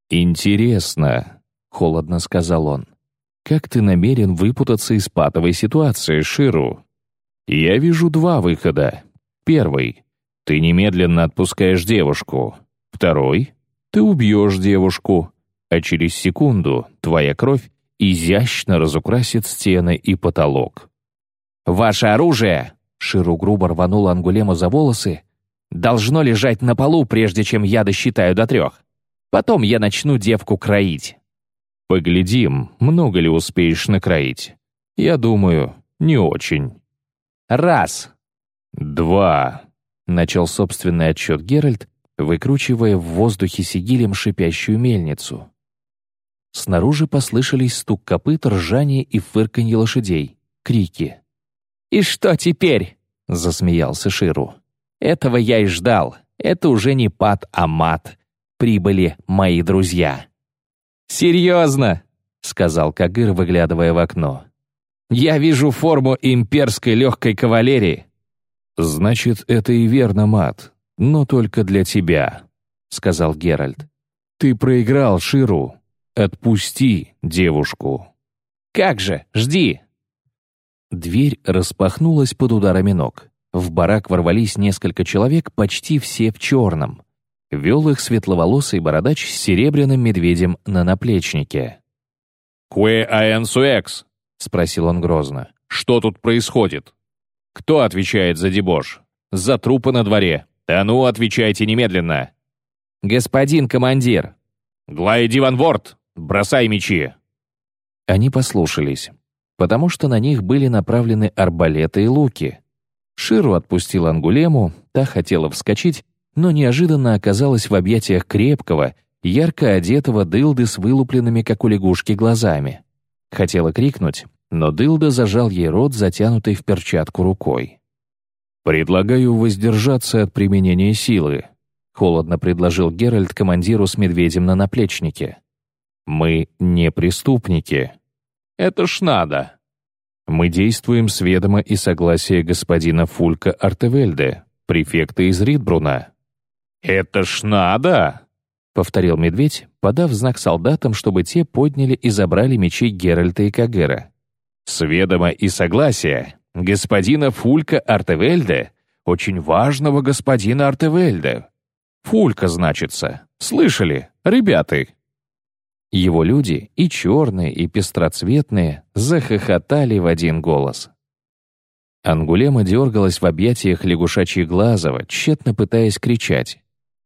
«Интересно», — холодно сказал он, — «как ты намерен выпутаться из патовой ситуации, Ширу? Я вижу два выхода. Первый — ты немедленно отпускаешь девушку. Второй — ты убьешь девушку, а через секунду твоя кровь изящно разукрасит стены и потолок. «Ваше оружие!» — Ширу грубо рванул Ангулему за волосы. «Должно лежать на полу, прежде чем я досчитаю до трех. Потом я начну девку кроить». «Поглядим, много ли успеешь накроить. Я думаю, не очень». «Раз». «Два», — начал собственный отчет Геральт, выкручивая в воздухе сигилем шипящую мельницу. Снаружи послышались стук копыт, ржание и фырканье лошадей, крики. «И что теперь?» — засмеялся Ширу. «Этого я и ждал. Это уже не пад, а мат. Прибыли мои друзья». «Серьезно?» — сказал Кагыр, выглядывая в окно. «Я вижу форму имперской легкой кавалерии». «Значит, это и верно, мат, но только для тебя», — сказал Геральт. «Ты проиграл Ширу, «Отпусти девушку». «Как же? Жди!» Дверь распахнулась под ударами ног. В барак ворвались несколько человек, почти все в черном. Вел их светловолосый бородач с серебряным медведем на наплечнике. «Куэ аэн суэкс?» — спросил он грозно. «Что тут происходит? Кто отвечает за дебош? За трупы на дворе. Да ну, отвечайте немедленно!» «Господин командир!» «Глайди Ван Ворд!» Бросай мечи!» Они послушались, потому что на них были направлены арбалеты и луки. Ширу отпустил Ангулему, та хотела вскочить, но неожиданно оказалась в объятиях крепкого, ярко одетого дылды с вылупленными, как у лягушки, глазами. Хотела крикнуть, но дылда зажал ей рот, затянутый в перчатку рукой. «Предлагаю воздержаться от применения силы», — холодно предложил Геральт командиру с медведем на наплечнике. Мы не преступники. Это ж надо. Мы действуем с ведома и согласия господина Фулька Артевельде, префекта из Ридбруна. «Это ж надо!» — повторил медведь, подав знак солдатам, чтобы те подняли и забрали мечи Геральта и Кагера. «С ведома и согласия господина Фулька Артевельде, очень важного господина Артевельде. Фулька, значится. Слышали, ребята?» Его люди, и черные, и пестроцветные, захохотали в один голос. Ангулема дергалась в объятиях лягушачьей-глазого, тщетно пытаясь кричать.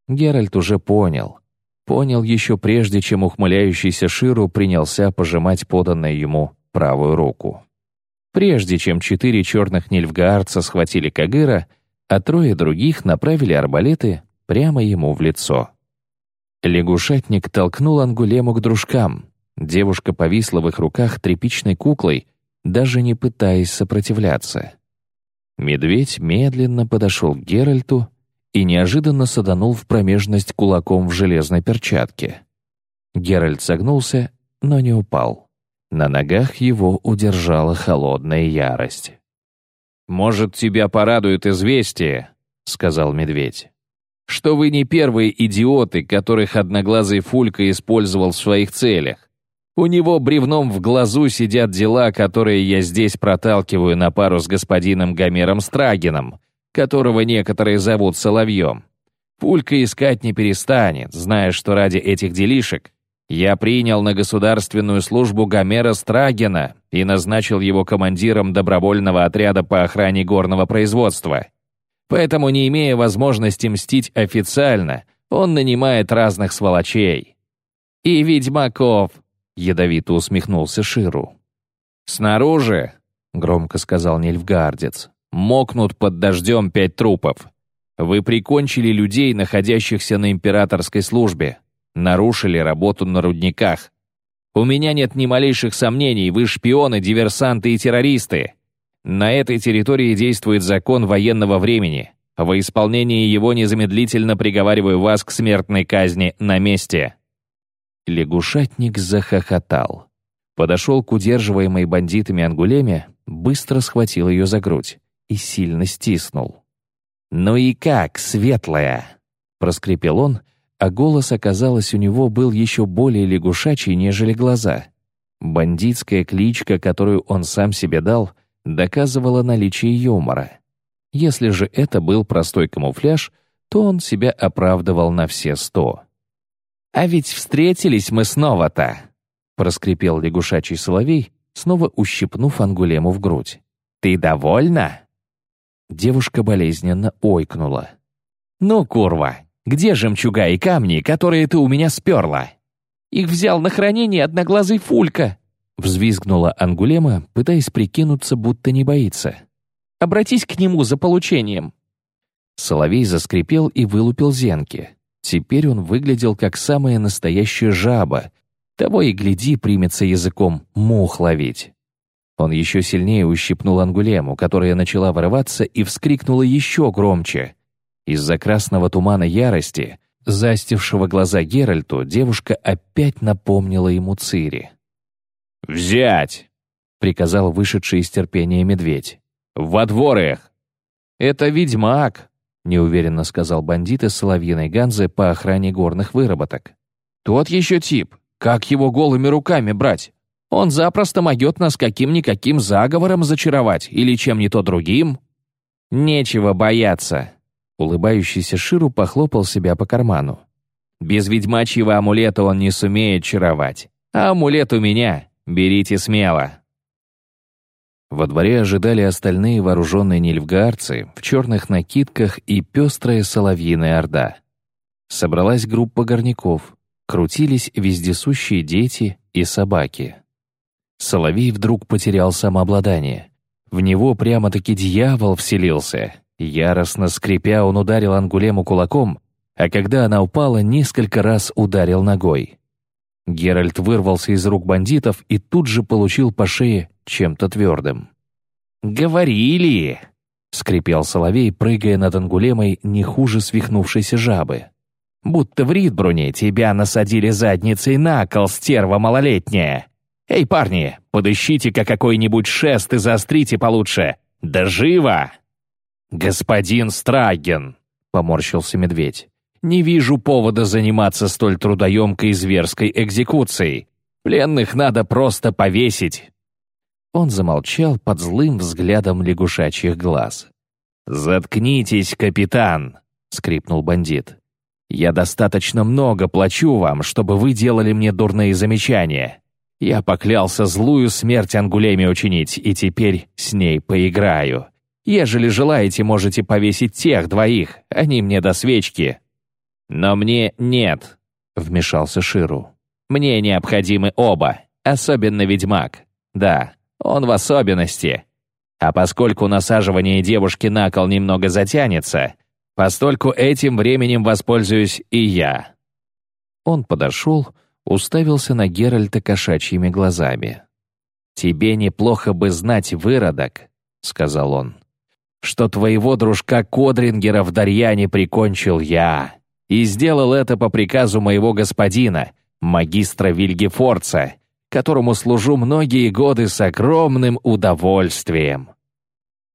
Геральт уже понял. Понял еще прежде, чем ухмыляющийся Ширу принялся пожимать поданную ему правую руку. Прежде чем четыре черных нильфгаарца схватили Кагыра, а трое других направили арбалеты прямо ему в лицо. Лягушатник толкнул Ангулему к дружкам. Девушка повисла в их руках тряпичной куклой, даже не пытаясь сопротивляться. Медведь медленно подошел к Геральту и неожиданно саданул в промежность кулаком в железной перчатке. Геральт согнулся, но не упал. На ногах его удержала холодная ярость. «Может, тебя порадует известие», — сказал медведь, «что вы не первые идиоты, которых одноглазый Фулька использовал в своих целях. У него бревном в глазу сидят дела, которые я здесь проталкиваю на пару с господином Гомером Страгином, которого некоторые зовут Соловьем. Пулька искать не перестанет, зная, что ради этих делишек я принял на государственную службу Гомера Страгина и назначил его командиром добровольного отряда по охране горного производства. Поэтому, не имея возможности мстить официально, он нанимает разных сволочей. И ведьмаков, — ядовито усмехнулся Ширу. «Снаружи», — громко сказал Нильфгардец, — «мокнут под дождем пять трупов. Вы прикончили людей, находящихся на императорской службе, нарушили работу на рудниках. У меня нет ни малейших сомнений, вы шпионы, диверсанты и террористы. На этой территории действует закон военного времени. Во исполнении его незамедлительно приговариваю вас к смертной казни на месте». Лягушатник захохотал. Подошел к удерживаемой бандитами Ангулеме, быстро схватил ее за грудь и сильно стиснул. «Ну и как, светлая?» — проскрипел он, а голос, оказалось, у него был еще более лягушачий, нежели глаза. Бандитская кличка, которую он сам себе дал, доказывала наличие юмора. Если же это был простой камуфляж, то он себя оправдывал на все сто. «А ведь встретились мы снова-то!» — проскрипел лягушачий соловей, снова ущипнув Ангулему в грудь. «Ты довольна?» Девушка болезненно ойкнула. «Ну, курва, где жемчуга и камни, которые ты у меня сперла?» «Их взял на хранение одноглазый Фулька!» Взвизгнула Ангулема, пытаясь прикинуться, будто не боится. «Обратись к нему за получением!» Соловей заскрипел и вылупил зенки. Теперь он выглядел как самая настоящая жаба. Того и гляди, примется языком мух ловить. Он еще сильнее ущипнул Ангулему, которая начала вырываться и вскрикнула еще громче. Из-за красного тумана ярости, застившего глаза Геральту, девушка опять напомнила ему Цири. «Взять!» — приказал вышедший из терпения медведь. «Во двор их!» «Это ведьмак!» — неуверенно сказал бандит из Соловьиной Ганзы по охране горных выработок. «Тот еще тип. Как его голыми руками брать? Он запросто могет нас каким-никаким заговором зачаровать или чем не то другим». «Нечего бояться», — улыбающийся Ширу похлопал себя по карману. «Без ведьмачьего амулета он не сумеет чаровать. А амулет у меня. Берите смело». Во дворе ожидали остальные вооруженные нильфгаарцы в черных накидках и пестрая соловьиная орда. Собралась группа горняков, крутились вездесущие дети и собаки. Соловей вдруг потерял самообладание. В него прямо-таки дьявол вселился. Яростно скрипя, он ударил Ангулему кулаком, а когда она упала, несколько раз ударил ногой. Геральт вырвался из рук бандитов и тут же получил по шее чем-то твердым. «Говорили!» — скрипел соловей, прыгая над ангулемой не хуже свихнувшейся жабы. «Будто в Ридбруне тебя насадили задницей на кол, стерва малолетняя! Эй, парни, подыщите-ка какой-нибудь шест и заострите получше! Да живо!» «Господин Страген!» — поморщился медведь. «Не вижу повода заниматься столь трудоемкой и зверской экзекуцией. Пленных надо просто повесить, он замолчал под злым взглядом лягушачьих глаз. «Заткнитесь, капитан!» — скрипнул бандит. «Я достаточно много плачу вам, чтобы вы делали мне дурные замечания. Я поклялся злую смерть Ангулеме учинить, и теперь с ней поиграю. Ежели желаете, можете повесить тех двоих, они мне до свечки». «Но мне нет», — вмешался Ширу. «Мне необходимы оба, особенно ведьмак. Да, он в особенности. А поскольку насаживание девушки на кол немного затянется, постольку этим временем воспользуюсь и я». Он подошел, уставился на Геральта кошачьими глазами. «Тебе неплохо бы знать, выродок», — сказал он, «что твоего дружка Кодрингера в Дарьяне прикончил я, и сделал это по приказу моего господина, магистра Вильгефорца, которому служу многие годы с огромным удовольствием.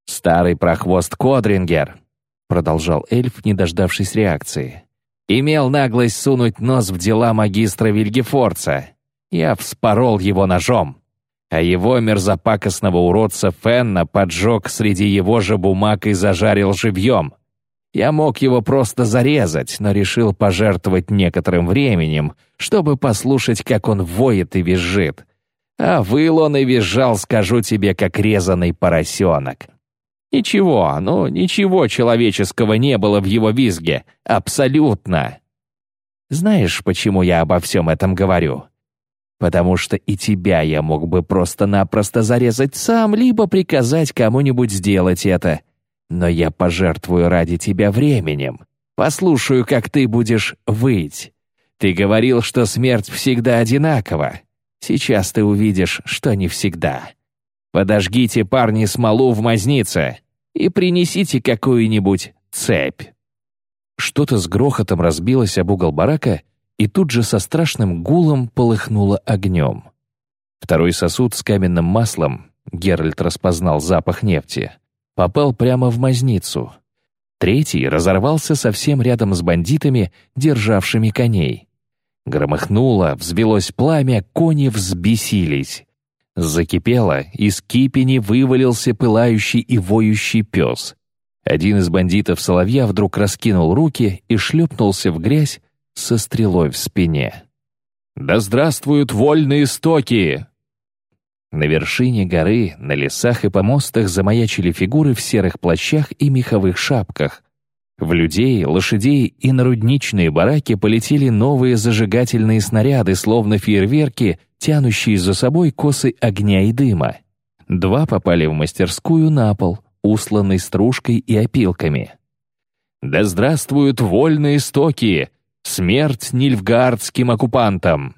Старый прохвост Кодрингер, продолжал эльф, не дождавшись реакции, имел наглость сунуть нос в дела магистра Вильгефорца. Я вспорол его ножом, а его мерзопакостного уродца Фенна поджег среди его же бумаг и зажарил живьем. Я мог его просто зарезать, но решил пожертвовать некоторым временем, чтобы послушать, как он воет и визжит. А выл он и визжал, скажу тебе, как резанный поросенок. Ничего, ну ничего человеческого не было в его визге. Абсолютно. Знаешь, почему я обо всем этом говорю? Потому что и тебя я мог бы просто-напросто зарезать сам, либо приказать кому-нибудь сделать это. Но я пожертвую ради тебя временем. Послушаю, как ты будешь выть. Ты говорил, что смерть всегда одинакова. Сейчас ты увидишь, что не всегда. Подожгите, парни, смолу в мазнице и принесите какую-нибудь цепь». Что-то с грохотом разбилось об угол барака и тут же со страшным гулом полыхнуло огнем. Второй сосуд с каменным маслом, Геральт распознал запах нефти, попал прямо в мазницу. Третий разорвался совсем рядом с бандитами, державшими коней. Громыхнуло, взвелось пламя, кони взбесились. Закипело, из кипени вывалился пылающий и воющий пес. Один из бандитов Соловья вдруг раскинул руки и шлепнулся в грязь со стрелой в спине. «Да здравствуют вольные стоки!» На вершине горы, на лесах и помостах замаячили фигуры в серых плащах и меховых шапках. В людей, лошадей и на рудничные бараки полетели новые зажигательные снаряды, словно фейерверки, тянущие за собой косы огня и дыма. Два попали в мастерскую на пол, усланный стружкой и опилками. «Да здравствуют вольные стоки! Смерть нильфгардским оккупантам!»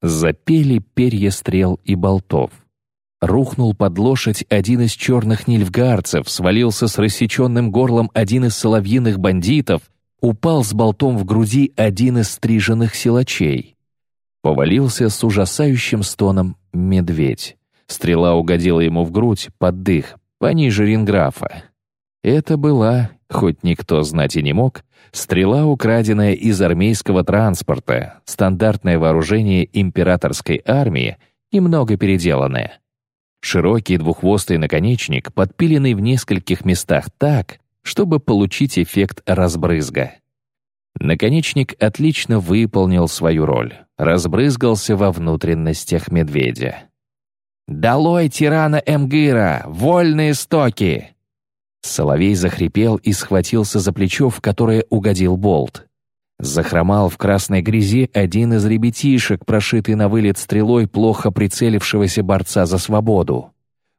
Запели перья стрел и болтов. Рухнул под лошадь один из черных нильфгардцев, свалился с рассеченным горлом один из соловьиных бандитов, упал с болтом в груди один из стриженных силачей. Повалился с ужасающим стоном медведь. Стрела угодила ему в грудь, под дых, пониже ринграфа. Это была, хоть никто знать и не мог, стрела, украденная из армейского транспорта, стандартное вооружение императорской армии, немного переделанное. Широкий двуххвостый наконечник, подпиленный в нескольких местах так, чтобы получить эффект разбрызга. Наконечник отлично выполнил свою роль, разбрызгался во внутренностях медведя. «Долой тирана Эмгыра! Вольные стоки!» Соловей захрипел и схватился за плечо, в которое угодил болт. Захромал в красной грязи один из ребятишек, прошитый на вылет стрелой плохо прицелившегося борца за свободу.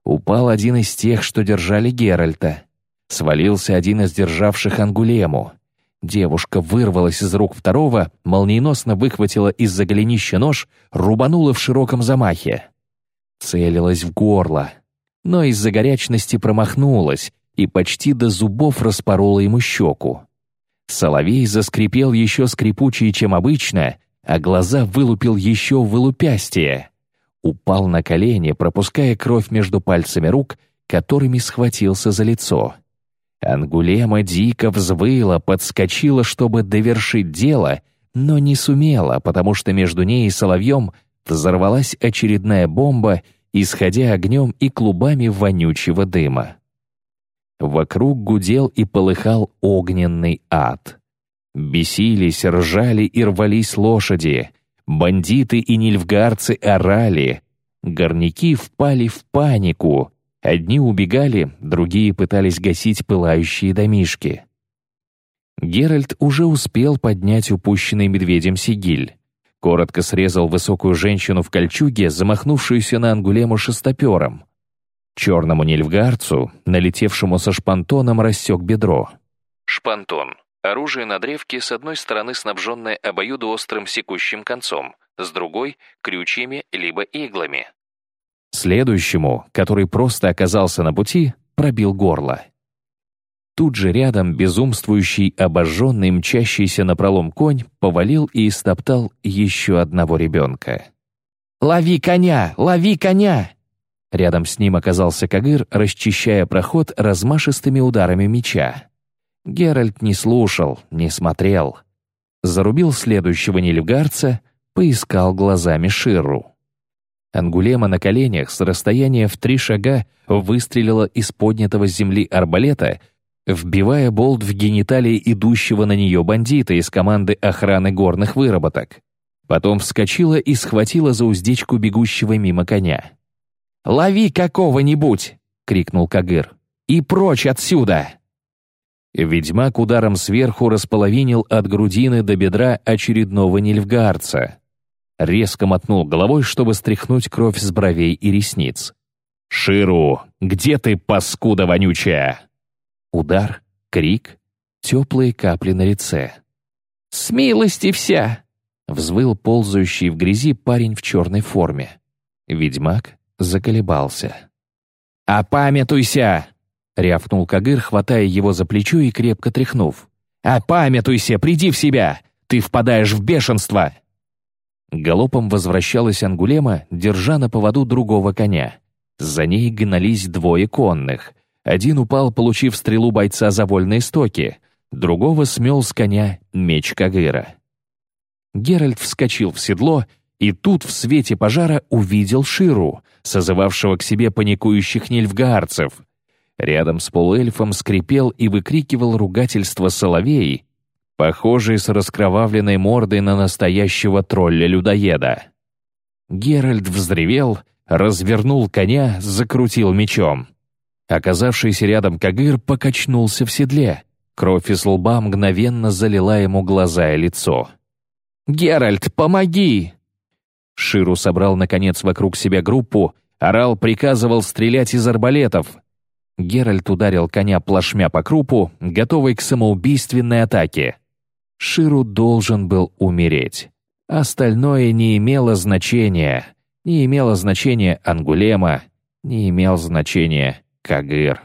Упал один из тех, что держали Геральта. Свалился один из державших Ангулему. Девушка вырвалась из рук второго, молниеносно выхватила из-за голенища нож, рубанула в широком замахе. Целилась в горло, но из-за горячности промахнулась и почти до зубов распорола ему щеку. Соловей заскрипел еще скрипучее, чем обычно, а глаза вылупил еще вылупястие. Упал на колени, пропуская кровь между пальцами рук, которыми схватился за лицо. Ангулема дико взвыла, подскочила, чтобы довершить дело, но не сумела, потому что между ней и соловьем взорвалась очередная бомба, исходя огнем и клубами вонючего дыма. Вокруг гудел и полыхал огненный ад. Бесились, ржали и рвались лошади. Бандиты и нильфгарцы орали. Горняки впали в панику. Одни убегали, другие пытались гасить пылающие домишки. Геральт уже успел поднять упущенный медведем сигиль. Коротко срезал высокую женщину в кольчуге, замахнувшуюся на ангулему шестопером. Черному нильфгарцу, налетевшему со шпантоном, рассек бедро. Шпантон — оружие на древке, с одной стороны снабженное обоюдоострым секущим концом, с другой — крючьями либо иглами. Следующему, который просто оказался на пути, пробил горло. Тут же рядом безумствующий, обожженный, мчащийся напролом конь повалил и истоптал еще одного ребенка. «Лови коня! Лови коня!» Рядом с ним оказался Кагыр, расчищая проход размашистыми ударами меча. Геральт не слушал, не смотрел. Зарубил следующего нильфгарца, поискал глазами Ширу. Ангулема на коленях с расстояния в три шага выстрелила из поднятого с земли арбалета, вбивая болт в гениталии идущего на нее бандита из команды охраны горных выработок. Потом вскочила и схватила за уздечку бегущего мимо коня. «Лови какого-нибудь!» — крикнул Кагыр. «И прочь отсюда!» Ведьмак ударом сверху располовинил от грудины до бедра очередного нильфгаарца. Резко мотнул головой, чтобы стряхнуть кровь с бровей и ресниц. «Ширу, где ты, паскуда вонючая?» Удар, крик, теплые капли на лице. «С милости вся!» — взвыл ползающий в грязи парень в черной форме. Ведьмак заколебался. «Опамятуйся!» — рявкнул Кагыр, хватая его за плечо и крепко тряхнув. «Опамятуйся! Приди в себя! Ты впадаешь в бешенство!» Галопом возвращалась Ангулема, держа на поводу другого коня. За ней гнались двое конных. Один упал, получив стрелу бойца за вольные стоки, другого смел с коня меч Кагыра. Геральт вскочил в седло и тут в свете пожара увидел Ширу, созывавшего к себе паникующих нильфгаарцев. Рядом с полуэльфом скрипел и выкрикивал ругательство соловей, похожий с раскровавленной мордой на настоящего тролля-людоеда. Геральт взревел, развернул коня, закрутил мечом. Оказавшийся рядом Кагыр покачнулся в седле. Кровь из лба мгновенно залила ему глаза и лицо. «Геральт, помоги!» Ширу собрал, наконец, вокруг себя группу, орал, приказывал стрелять из арбалетов. Геральт ударил коня плашмя по крупу, готовый к самоубийственной атаке. Ширу должен был умереть. Остальное не имело значения. Не имело значения Ангулема, не имел значения Кагыр.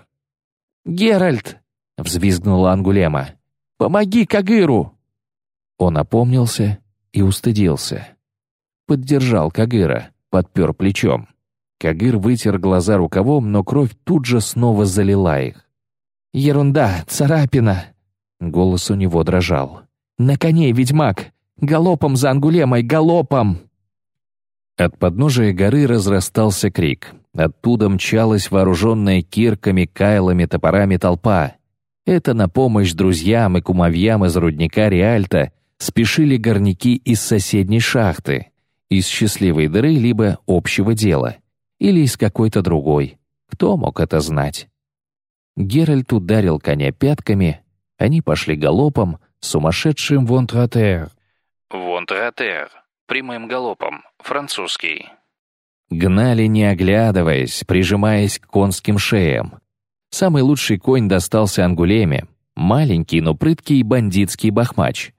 «Геральт!» — взвизгнула Ангулема. «Помоги Кагыру!» Он опомнился и устыдился поддержал Кагыра, подпер плечом. Кагыр вытер глаза рукавом, но кровь тут же снова залила их. «Ерунда, царапина!» Голос у него дрожал. «На коне, ведьмак! Галопом за Ангулемой, галопом!» От подножия горы разрастался крик. Оттуда мчалась вооруженная кирками, кайлами, топорами толпа. Это на помощь друзьям и кумовьям из рудника Риальта спешили горняки из соседней шахты из счастливой дыры либо общего дела, или из какой-то другой. Кто мог это знать? Геральт ударил коня пятками, они пошли галопом, сумасшедшим вонтратер. Вонтратер. Прямым галопом. Французский. Гнали, не оглядываясь, прижимаясь к конским шеям. Самый лучший конь достался Ангулеме. Маленький, но прыткий бандитский бахмач.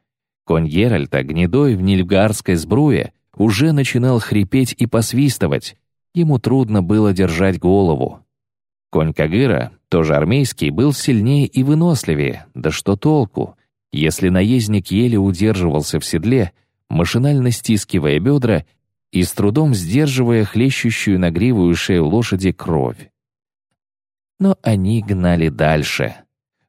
Конь Геральта, гнедой в нильфгаарской сбруе, уже начинал хрипеть и посвистывать. Ему трудно было держать голову. Конь Кагыра, тоже армейский, был сильнее и выносливее. Да что толку, если наездник еле удерживался в седле, машинально стискивая бедра и с трудом сдерживая хлещущую на гриву и шею лошади кровь. Но они гнали дальше.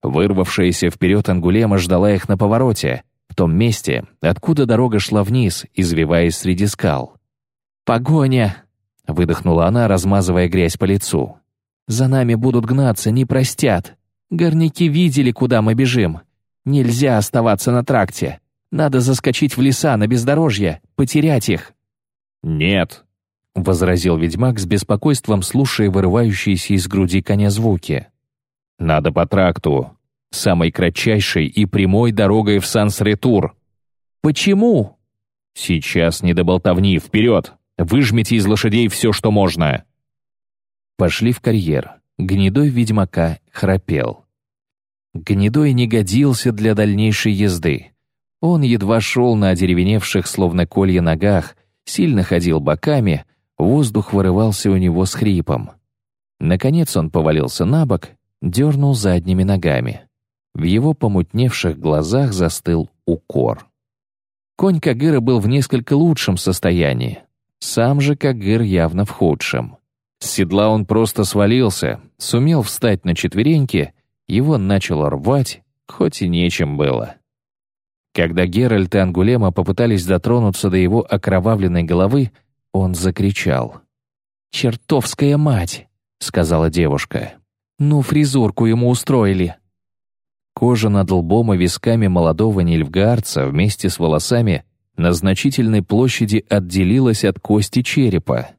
Вырвавшаяся вперед Ангулема ждала их на повороте, том месте, откуда дорога шла вниз, извиваясь среди скал. «Погоня!» — выдохнула она, размазывая грязь по лицу. «За нами будут гнаться, не простят. Горняки видели, куда мы бежим. Нельзя оставаться на тракте. Надо заскочить в леса на бездорожье, потерять их». «Нет», — возразил ведьмак с беспокойством, слушая вырывающиеся из груди коня звуки. «Надо по тракту самой кратчайшей и прямой дорогой в Санс-Ретур. Почему? Сейчас не до болтовни, вперед! Выжмите из лошадей все, что можно. Пошли в карьер. Гнедой ведьмака храпел. Гнедой не годился для дальнейшей езды. Он едва шел на одеревеневших, словно колья ногах, сильно ходил боками, воздух вырывался у него с хрипом. Наконец он повалился на бок, дернул задними ногами. В его помутневших глазах застыл укор. Конь Кагыра был в несколько лучшем состоянии. Сам же Кагыр явно в худшем. С седла он просто свалился, сумел встать на четвереньки, его начало рвать, хоть и нечем было. Когда Геральт и Ангулема попытались дотронуться до его окровавленной головы, он закричал. «Чертовская мать!» — сказала девушка. «Ну, фризурку ему устроили!» Кожа над лбом и висками молодого нильфгаарца вместе с волосами на значительной площади отделилась от кости черепа.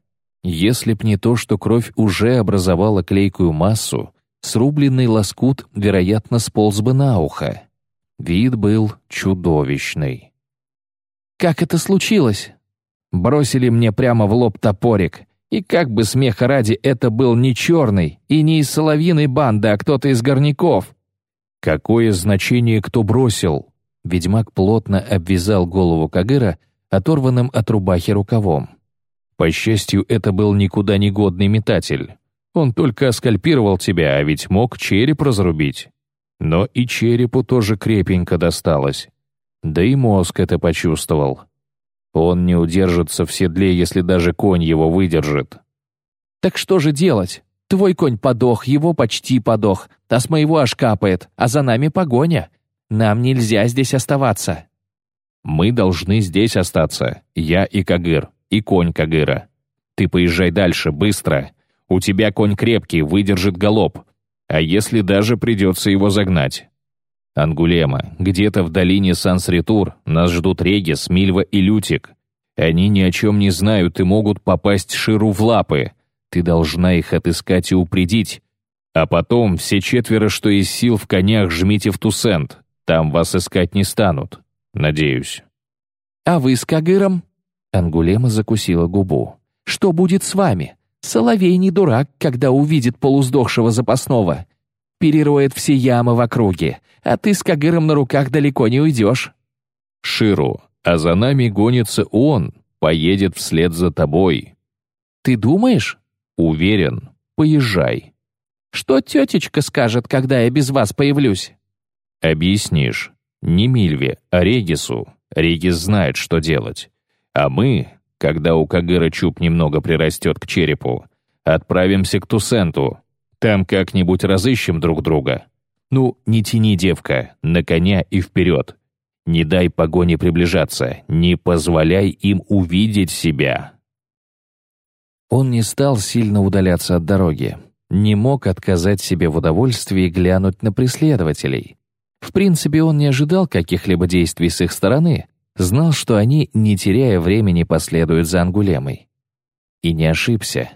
Если б не то, что кровь уже образовала клейкую массу, срубленный лоскут, вероятно, сполз бы на ухо. Вид был чудовищный. «Как это случилось?» Бросили мне прямо в лоб топорик. И как бы смеха ради это был не черный и не из соловьиной банды, а кто-то из горняков. Какое значение кто бросил? Ведьмак плотно обвязал голову Кагыра оторванным от рубахи рукавом. По счастью, это был никуда не годный метатель. Он только оскальпировал тебя, а ведь мог череп разрубить. Но и черепу тоже крепенько досталось. Да и мозг это почувствовал. Он не удержится в седле, если даже конь его выдержит. «Так что же делать? Твой конь подох, его почти подох, а с моего аж капает, а за нами погоня. Нам нельзя здесь оставаться». «Мы должны здесь остаться, я и Кагыр, и конь Кагыра. Ты поезжай дальше, быстро. У тебя конь крепкий, выдержит галоп. А если даже придется его загнать?» Ангулема, где-то в долине Сансритур нас ждут Регис, Мильва и Лютик. Они ни о чем не знают и могут попасть Ширу в лапы. Ты должна их отыскать и упредить. А потом все четверо, что из сил в конях, жмите в Тусент. Там вас искать не станут. Надеюсь. А вы с Кагыром? Ангулема закусила губу. Что будет с вами? Соловей не дурак, когда увидит полуздохшего запасного перероет все ямы в округе, а ты с Кагыром на руках далеко не уйдешь». «Ширу, а за нами гонится он, поедет вслед за тобой». «Ты думаешь?» «Уверен. Поезжай». «Что тетечка скажет, когда я без вас появлюсь?» «Объяснишь. Не Мильве, а Регису. Регис знает, что делать. А мы, когда у Кагыра чуб немного прирастет к черепу, отправимся к Тусенту, там как-нибудь разыщем друг друга. Ну, не тяни, девка, на коня и вперед. Не дай погоне приближаться, не позволяй им увидеть себя». Он не стал сильно удаляться от дороги, не мог отказать себе в удовольствии глянуть на преследователей. В принципе, он не ожидал каких-либо действий с их стороны, знал, что они, не теряя времени, последуют за Ангулемой. И не ошибся.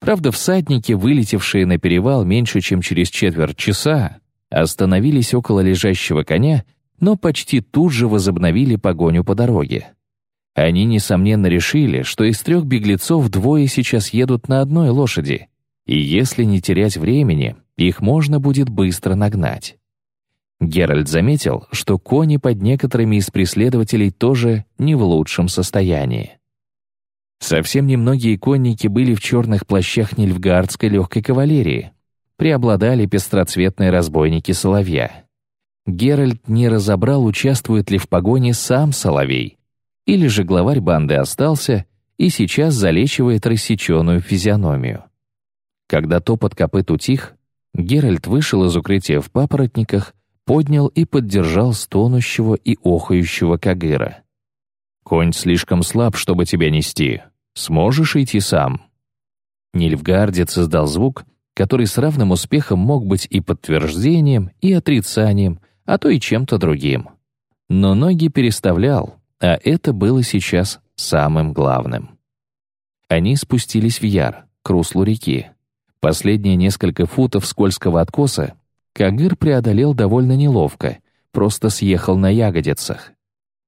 Правда, всадники, вылетевшие на перевал меньше, чем через четверть часа, остановились около лежащего коня, но почти тут же возобновили погоню по дороге. Они, несомненно, решили, что из трех беглецов двое сейчас едут на одной лошади, и если не терять времени, их можно будет быстро нагнать. Геральт заметил, что кони под некоторыми из преследователей тоже не в лучшем состоянии. Совсем немногие конники были в черных плащах нильфгардской легкой кавалерии. Преобладали пестроцветные разбойники Соловья. Геральт не разобрал, участвует ли в погоне сам Соловей, или же главарь банды остался и сейчас залечивает рассеченную физиономию. Когда топот копыт утих, Геральт вышел из укрытия в папоротниках, поднял и поддержал стонущего и охающего Кагыра. «Конь слишком слаб, чтобы тебя нести. Сможешь идти сам?» Нильфгардец издал звук, который с равным успехом мог быть и подтверждением, и отрицанием, а то и чем-то другим. Но ноги переставлял, а это было сейчас самым главным. Они спустились в Яр, к руслу реки. Последние несколько футов скользкого откоса Кагыр преодолел довольно неловко, просто съехал на ягодицах.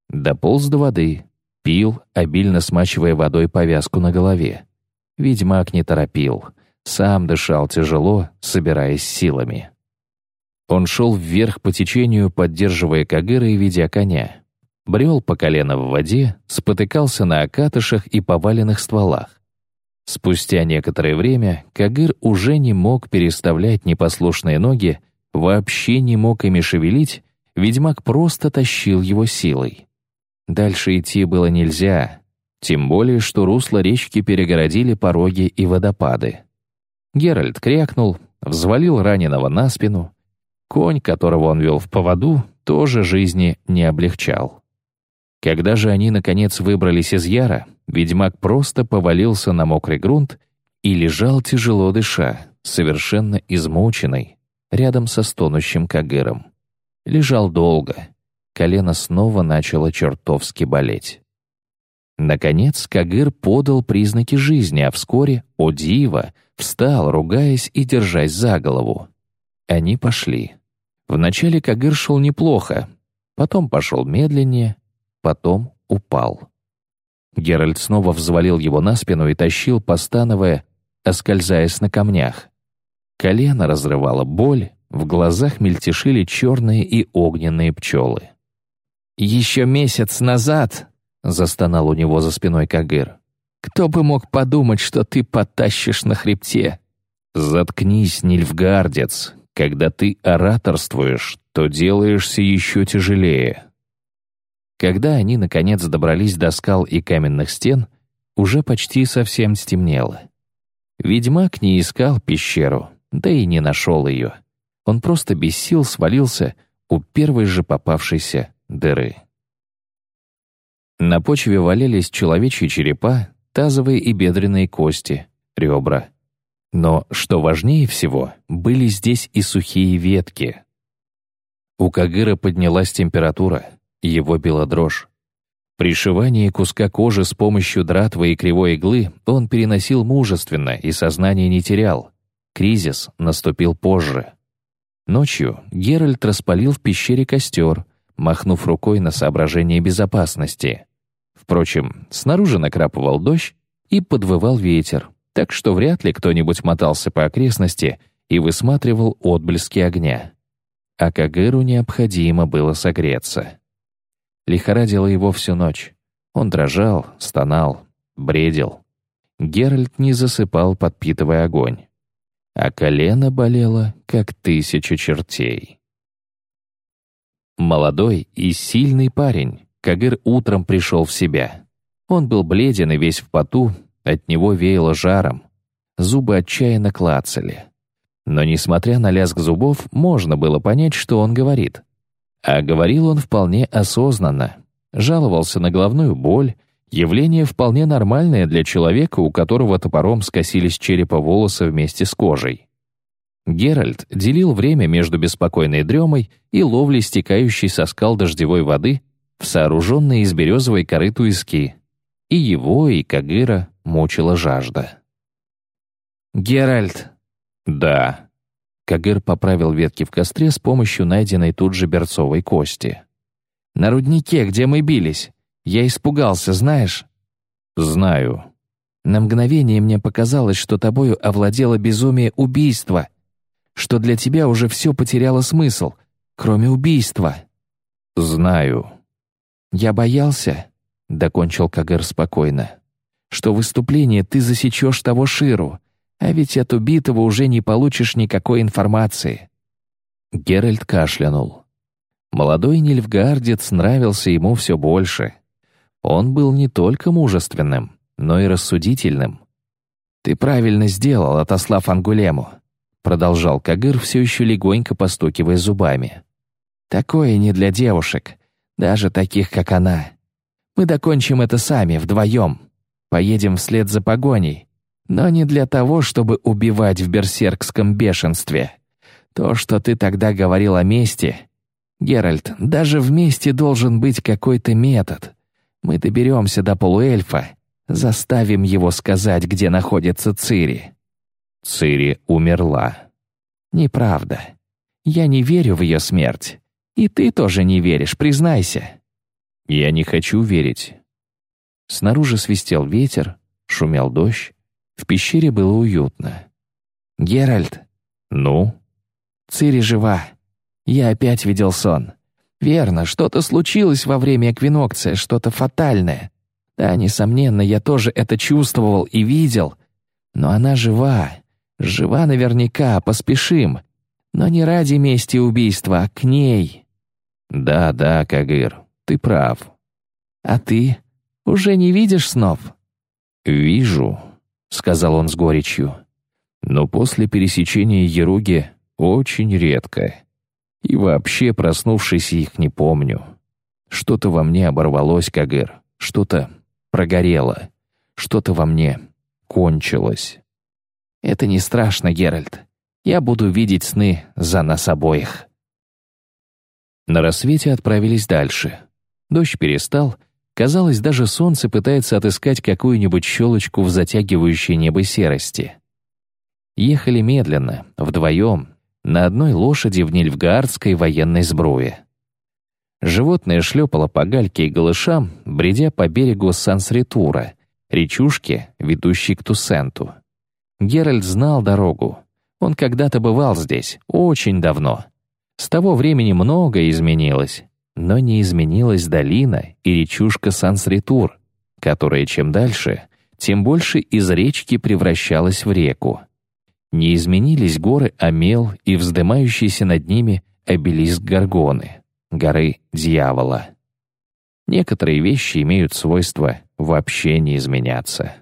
Дополз до воды, Пил, обильно смачивая водой повязку на голове. Ведьмак не торопил. Сам дышал тяжело, собираясь силами. Он шел вверх по течению, поддерживая Кагыра и ведя коня. Брел по колено в воде, спотыкался на окатышах и поваленных стволах. Спустя некоторое время Кагыр уже не мог переставлять непослушные ноги, вообще не мог ими шевелить, ведьмак просто тащил его силой. Дальше идти было нельзя, тем более, что русло речки перегородили пороги и водопады. Геральт крякнул, взвалил раненого на спину. Конь, которого он вел в поводу, тоже жизни не облегчал. Когда же они, наконец, выбрались из Яра, ведьмак просто повалился на мокрый грунт и лежал тяжело дыша, совершенно измученный, рядом со стонущим Кагыром. Лежал долго. Колено снова начало чертовски болеть. Наконец Кагыр подал признаки жизни, а вскоре, о диво, встал, ругаясь и держась за голову. Они пошли. Вначале Кагыр шел неплохо, потом пошел медленнее, потом упал. Геральт снова взвалил его на спину и тащил, постановая, оскользаясь на камнях. Колено разрывало боль, в глазах мельтешили черные и огненные пчелы. «Еще месяц назад», — застонал у него за спиной Кагыр, «кто бы мог подумать, что ты потащишь на хребте?» «Заткнись, Нильфгардец. Когда ты ораторствуешь, то делаешься еще тяжелее». Когда они, наконец, добрались до скал и каменных стен, уже почти совсем стемнело. Ведьмак не искал пещеру, да и не нашел ее. Он просто без сил свалился у первой же попавшейся дыры. На почве валялись человечьи черепа, тазовые и бедренные кости, ребра. Но, что важнее всего, были здесь и сухие ветки. У Кагыра поднялась температура, его била дрожь. Пришивание куска кожи с помощью дратвы и кривой иглы он переносил мужественно и сознание не терял. Кризис наступил позже. Ночью Геральт распалил в пещере костер, махнув рукой на соображение безопасности. Впрочем, снаружи накрапывал дождь и подвывал ветер, так что вряд ли кто-нибудь мотался по окрестности и высматривал отблески огня. А Кагыру необходимо было согреться. Лихорадило его всю ночь. Он дрожал, стонал, бредил. Геральт не засыпал, подпитывая огонь а колено болело, как тысяча чертей. Молодой и сильный парень, Кагыр утром пришел в себя. Он был бледен и весь в поту, от него веяло жаром. Зубы отчаянно клацали. Но, несмотря на лязг зубов, можно было понять, что он говорит. А говорил он вполне осознанно. Жаловался на головную боль, Явление вполне нормальное для человека, у которого топором скосились черепа волосы вместе с кожей. Геральт делил время между беспокойной дремой и ловлей стекающей со скал дождевой воды в сооруженной из березовой коры туиски. И его, и Кагыра мучила жажда. «Геральт!» «Да». Кагыр поправил ветки в костре с помощью найденной тут же берцовой кости. «На руднике, где мы бились. Я испугался, знаешь?» «Знаю». На мгновение мне показалось, что тобою овладело безумие убийства, что для тебя уже все потеряло смысл, кроме убийства. «Знаю». «Я боялся», — докончил Кагэр спокойно, «что выступление ты засечешь того Ширу, а ведь от убитого уже не получишь никакой информации». Геральт кашлянул. Молодой нильфгардец нравился ему все больше — он был не только мужественным, но и рассудительным. «Ты правильно сделал, отослав Ангулему», — продолжал Кагыр, все еще легонько постукивая зубами. «Такое не для девушек, даже таких, как она. Мы докончим это сами, вдвоем. Поедем вслед за погоней, но не для того, чтобы убивать в берсеркском бешенстве. То, что ты тогда говорил о мести... Геральт, даже в мести должен быть какой-то метод. Мы доберемся до полуэльфа, заставим его сказать, где находится Цири». Цири умерла. «Неправда. Я не верю в ее смерть. И ты тоже не веришь, признайся». «Я не хочу верить». Снаружи свистел ветер, шумел дождь. В пещере было уютно. «Геральт». «Ну?» «Цири жива. Я опять видел сон. Верно, что-то случилось во время эквинокция, что-то фатальное. Да, несомненно, я тоже это чувствовал и видел. Но она жива. Жива наверняка, поспешим. Но не ради мести убийства, а к ней. Да, да, Кагыр, ты прав. А ты уже не видишь снов? Вижу, сказал он с горечью. Но после пересечения Еруги очень редко. И вообще, проснувшись, их не помню. Что-то во мне оборвалось, Кагыр, что-то прогорело, что-то во мне кончилось. Это не страшно, Геральт. Я буду видеть сны за нас обоих. На рассвете отправились дальше. Дождь перестал. Казалось, даже солнце пытается отыскать какую-нибудь щелочку в затягивающей небо серости. Ехали медленно, вдвоем, на одной лошади в Нильфгаардской военной сбруе. Животное шлепало по гальке и голышам, бредя по берегу Сансритура, речушки, ведущей к Тусенту. Геральт знал дорогу. Он когда-то бывал здесь, очень давно. С того времени многое изменилось, но не изменилась долина и речушка Сансритур, которая чем дальше, тем больше из речки превращалась в реку. Не изменились горы Амел и вздымающийся над ними обелиск Гаргоны, горы Дьявола. Некоторые вещи имеют свойство вообще не изменяться.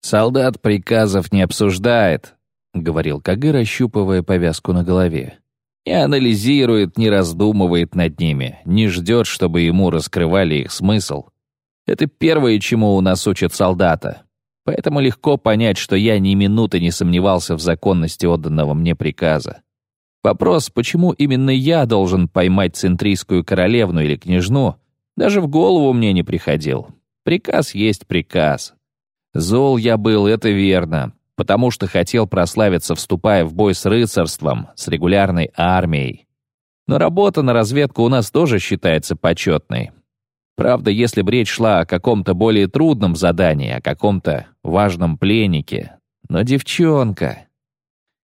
«Солдат приказов не обсуждает», — говорил Кагыр, ощупывая повязку на голове. «Не анализирует, не раздумывает над ними, не ждет, чтобы ему раскрывали их смысл. Это первое, чему у нас учат солдата. Поэтому легко понять, что я ни минуты не сомневался в законности отданного мне приказа. Вопрос, почему именно я должен поймать центрийскую королевну или княжну, даже в голову мне не приходил. Приказ есть приказ. Зол я был, это верно, потому что хотел прославиться, вступая в бой с рыцарством, с регулярной армией. Но работа на разведку у нас тоже считается почетной. Правда, если бы речь шла о каком-то более трудном задании, о каком-то важном пленнике. Но девчонка...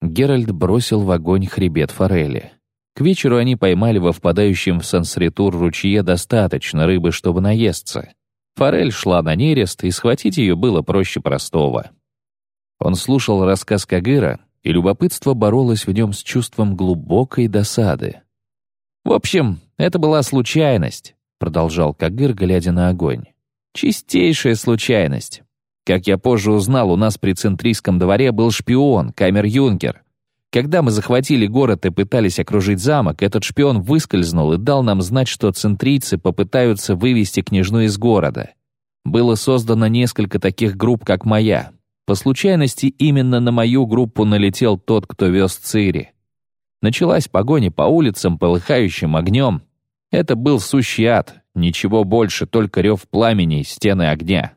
Геральт бросил в огонь хребет форели. К вечеру они поймали во впадающем в Сансритур ручье достаточно рыбы, чтобы наесться. Форель шла на нерест, и схватить ее было проще простого. Он слушал рассказ Кагыра, и любопытство боролось в нем с чувством глубокой досады. «В общем, это была случайность», — продолжал Кагыр, глядя на огонь. «Чистейшая случайность. Как я позже узнал, у нас при центрийском дворе был шпион, камер-юнкер. Когда мы захватили город и пытались окружить замок, этот шпион выскользнул и дал нам знать, что центрийцы попытаются вывести княжну из города. Было создано несколько таких групп, как моя. По случайности именно на мою группу налетел тот, кто вез Цири. Началась погоня по улицам, полыхающим огнем. Это был сущий ад, ничего больше, только рев пламени стены огня.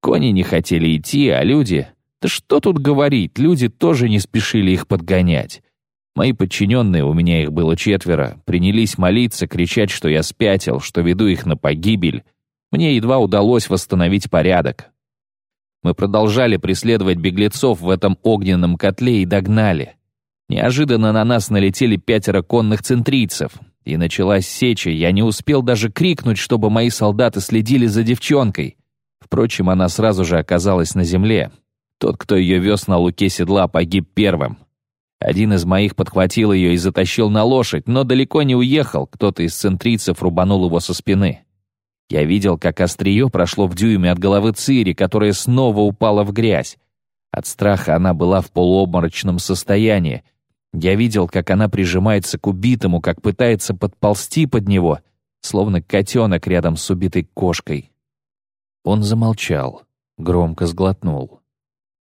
Кони не хотели идти, а люди да что тут говорить, люди тоже не спешили их подгонять. Мои подчиненные, у меня их было четверо, принялись молиться, кричать, что я спятил, что веду их на погибель. Мне едва удалось восстановить порядок. Мы продолжали преследовать беглецов в этом огненном котле и догнали. Неожиданно на нас налетели пятеро конных центрийцев, и началась сеча, я не успел даже крикнуть, чтобы мои солдаты следили за девчонкой. Впрочем, она сразу же оказалась на земле, тот, кто ее вез на луке седла, погиб первым. Один из моих подхватил ее и затащил на лошадь, но далеко не уехал, кто-то из центрийцев рубанул его со спины. Я видел, как острие прошло в дюйме от головы Цири, которая снова упала в грязь. От страха она была в полуобморочном состоянии. Я видел, как она прижимается к убитому, как пытается подползти под него, словно котенок рядом с убитой кошкой. Он замолчал, громко сглотнул.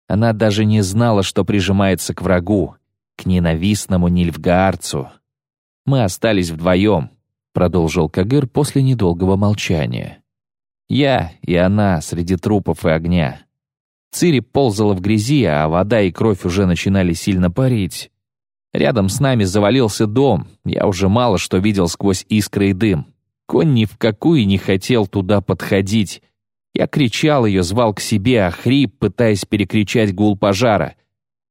Она даже не знала, что прижимается к врагу, к ненавистному Нильфгаарцу. «Мы остались вдвоем», — продолжил Кагыр после недолгого молчания. «Я и она среди трупов и огня. Цири ползала в грязи, а вода и кровь уже начинали сильно парить. Рядом с нами завалился дом, я уже мало что видел сквозь искры и дым. Конь ни в какую не хотел туда подходить, я кричал ее, звал к себе, а хрип, пытаясь перекричать гул пожара.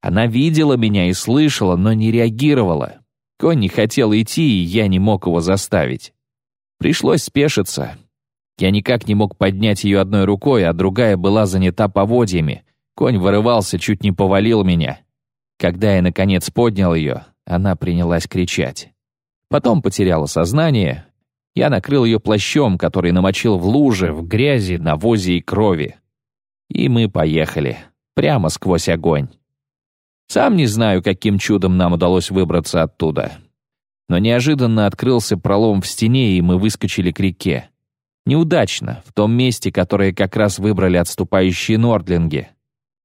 Она видела меня и слышала, но не реагировала. Конь не хотел идти, и я не мог его заставить. Пришлось спешиться. Я никак не мог поднять ее одной рукой, а другая была занята поводьями. Конь вырывался, чуть не повалил меня. Когда я, наконец, поднял ее, она принялась кричать. Потом потеряла сознание. Я накрыл ее плащом, который намочил в луже, в грязи, навозе и крови. И мы поехали. Прямо сквозь огонь. Сам не знаю, каким чудом нам удалось выбраться оттуда. Но неожиданно открылся пролом в стене, и мы выскочили к реке. Неудачно, в том месте, которое как раз выбрали отступающие нордлинги.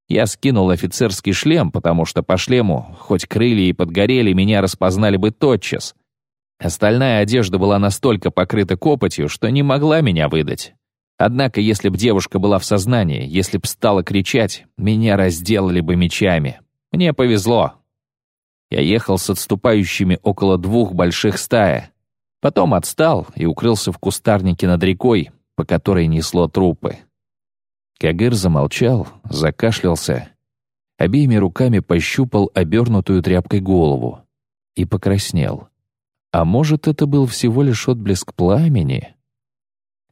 Я скинул офицерский шлем, потому что по шлему, хоть крылья и подгорели, меня распознали бы тотчас. Остальная одежда была настолько покрыта копотью, что не могла меня выдать. Однако, если б девушка была в сознании, если б стала кричать, меня разделали бы мечами. Мне повезло. Я ехал с отступающими около двух больших стая. Потом отстал и укрылся в кустарнике над рекой, по которой несло трупы. Кагыр замолчал, закашлялся, обеими руками пощупал обернутую тряпкой голову и покраснел. А может, это был всего лишь отблеск пламени?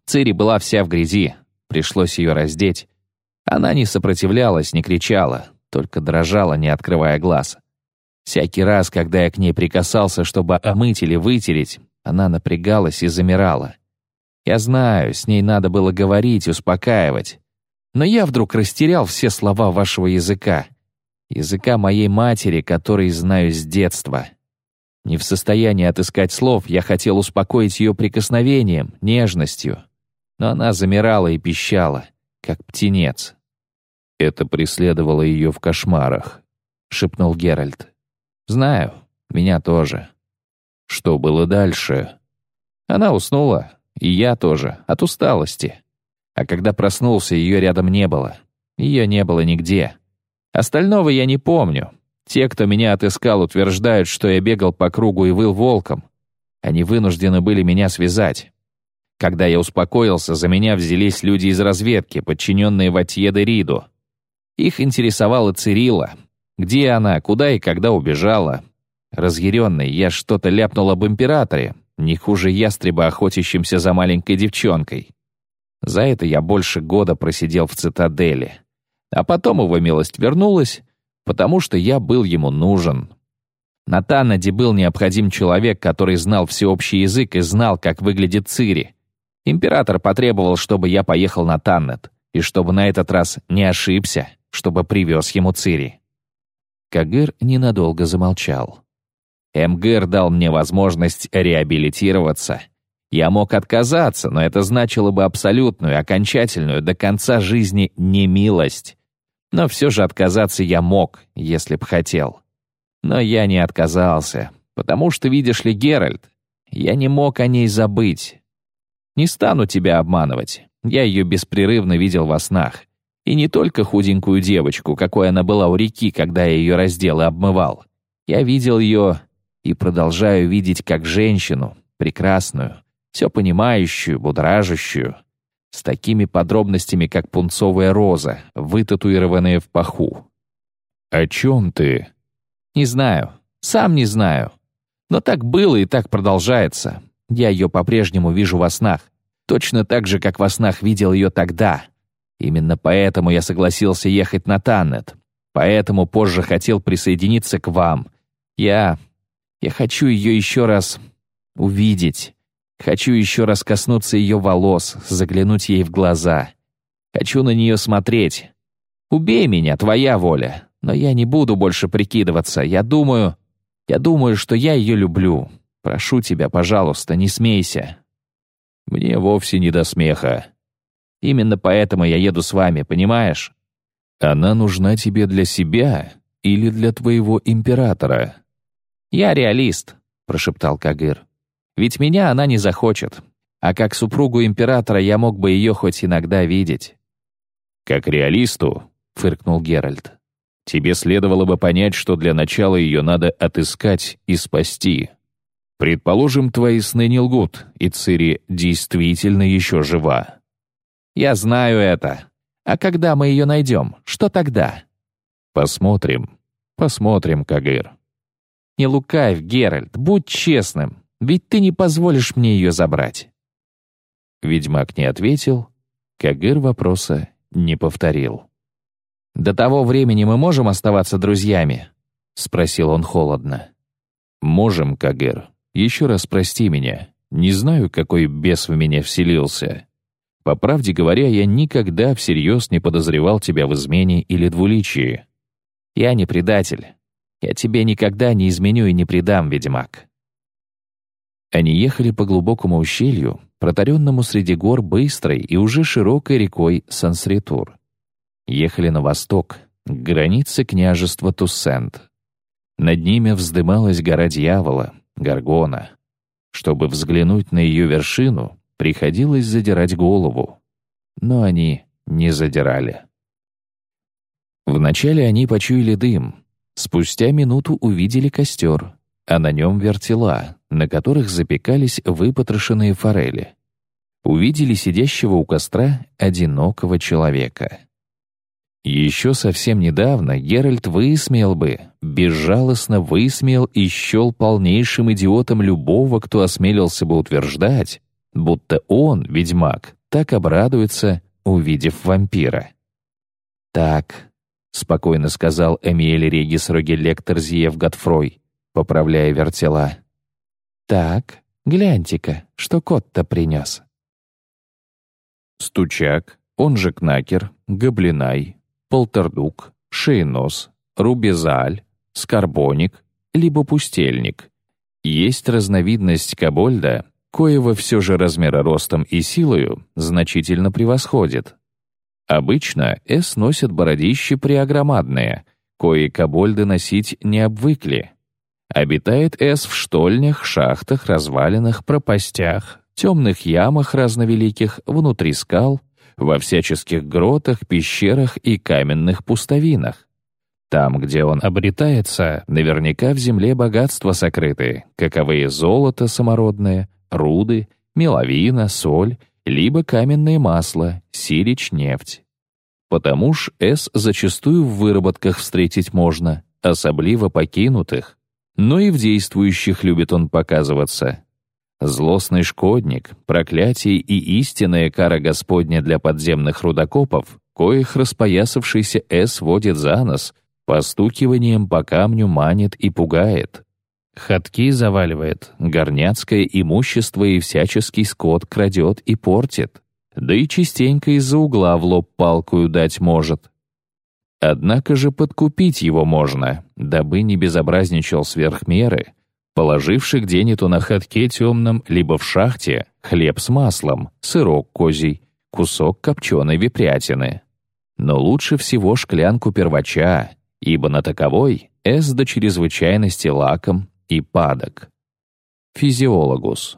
Цири была вся в грязи, пришлось ее раздеть. Она не сопротивлялась, не кричала, только дрожала, не открывая глаз. Всякий раз, когда я к ней прикасался, чтобы омыть или вытереть, она напрягалась и замирала. Я знаю, с ней надо было говорить, успокаивать. Но я вдруг растерял все слова вашего языка. Языка моей матери, который знаю с детства. Не в состоянии отыскать слов, я хотел успокоить ее прикосновением, нежностью. Но она замирала и пищала, как птенец. Это преследовало ее в кошмарах, шепнул Геральт. Знаю, меня тоже. Что было дальше? Она уснула, и я тоже, от усталости. А когда проснулся, ее рядом не было. Ее не было нигде. Остального я не помню. Те, кто меня отыскал, утверждают, что я бегал по кругу и выл волком. Они вынуждены были меня связать. Когда я успокоился, за меня взялись люди из разведки, подчиненные Ватье де Риду. Их интересовала Цирила. Где она, куда и когда убежала. Разъяренный, я что-то ляпнул об императоре, не хуже ястреба, охотящимся за маленькой девчонкой. За это я больше года просидел в цитадели. А потом его милость вернулась, потому что я был ему нужен. На Танаде был необходим человек, который знал всеобщий язык и знал, как выглядит Цири. Император потребовал, чтобы я поехал на Таннет, и чтобы на этот раз не ошибся, чтобы привез ему Цири. Кагыр ненадолго замолчал. МГР дал мне возможность реабилитироваться. Я мог отказаться, но это значило бы абсолютную, окончательную, до конца жизни немилость. Но все же отказаться я мог, если б хотел. Но я не отказался, потому что, видишь ли, Геральт, я не мог о ней забыть. Не стану тебя обманывать. Я ее беспрерывно видел во снах. И не только худенькую девочку, какой она была у реки, когда я ее раздел и обмывал. Я видел ее и продолжаю видеть как женщину, прекрасную, все понимающую, будражащую, с такими подробностями, как пунцовая роза, вытатуированная в паху. «О чем ты?» «Не знаю. Сам не знаю. Но так было и так продолжается. Я ее по-прежнему вижу во снах. Точно так же, как во снах видел ее тогда. Именно поэтому я согласился ехать на Таннет. Поэтому позже хотел присоединиться к вам. Я я хочу ее еще раз увидеть. Хочу еще раз коснуться ее волос, заглянуть ей в глаза. Хочу на нее смотреть. Убей меня, твоя воля. Но я не буду больше прикидываться. Я думаю... Я думаю, что я ее люблю. Прошу тебя, пожалуйста, не смейся. Мне вовсе не до смеха. Именно поэтому я еду с вами, понимаешь? Она нужна тебе для себя или для твоего императора? «Я реалист», — прошептал Кагыр. «Ведь меня она не захочет. А как супругу императора я мог бы ее хоть иногда видеть». «Как реалисту», — фыркнул Геральт, «тебе следовало бы понять, что для начала ее надо отыскать и спасти. Предположим, твои сны не лгут, и Цири действительно еще жива». «Я знаю это. А когда мы ее найдем, что тогда?» «Посмотрим. Посмотрим, Кагыр». Не лукавь, Геральт, будь честным, ведь ты не позволишь мне ее забрать». Ведьмак не ответил, Кагыр вопроса не повторил. «До того времени мы можем оставаться друзьями?» — спросил он холодно. «Можем, Кагыр. Еще раз прости меня. Не знаю, какой бес в меня вселился. По правде говоря, я никогда всерьез не подозревал тебя в измене или двуличии. Я не предатель. Я тебе никогда не изменю и не предам, ведьмак». Они ехали по глубокому ущелью, протаренному среди гор быстрой и уже широкой рекой Сансритур. Ехали на восток, к границе княжества Туссент. Над ними вздымалась гора дьявола, Гаргона. Чтобы взглянуть на ее вершину, приходилось задирать голову. Но они не задирали. Вначале они почуяли дым. Спустя минуту увидели костер, а на нем вертела, на которых запекались выпотрошенные форели. Увидели сидящего у костра одинокого человека. Еще совсем недавно Геральт высмеял бы, безжалостно высмеял и счел полнейшим идиотом любого, кто осмелился бы утверждать, будто он, ведьмак, так обрадуется, увидев вампира. «Так», — спокойно сказал Эмиэль Регис Рогелектор Зиев Готфрой, поправляя вертела. «Так, гляньте-ка, что кот-то принес». Стучак, он же Кнакер, Гоблинай, полтордук, шейнос, рубезаль, скорбоник, либо пустельник. Есть разновидность кобольда, коего все же размера ростом и силою значительно превосходит. Обычно эс носят бородищи преогромадные, кои кобольды носить не обвыкли. Обитает эс в штольнях, шахтах, развалинах, пропастях, темных ямах разновеликих, внутри скал — во всяческих гротах, пещерах и каменных пустовинах. Там, где он обретается, наверняка в земле богатства сокрыты, каковые золото самородное, руды, меловина, соль, либо каменное масло, сирич, нефть. Потому ж С зачастую в выработках встретить можно, особливо покинутых, но и в действующих любит он показываться. Злостный шкодник, проклятие и истинная кара Господня для подземных рудокопов, коих распоясавшийся С водит за нос, постукиванием по камню манит и пугает. Ходки заваливает, горняцкое имущество и всяческий скот крадет и портит, да и частенько из-за угла в лоб палкую дать может. Однако же подкупить его можно, дабы не безобразничал сверх меры — положивший где-нибудь на ходке темном, либо в шахте, хлеб с маслом, сырок козий, кусок копченой випрятины. Но лучше всего шклянку первача, ибо на таковой эс до чрезвычайности лаком и падок. Физиологус.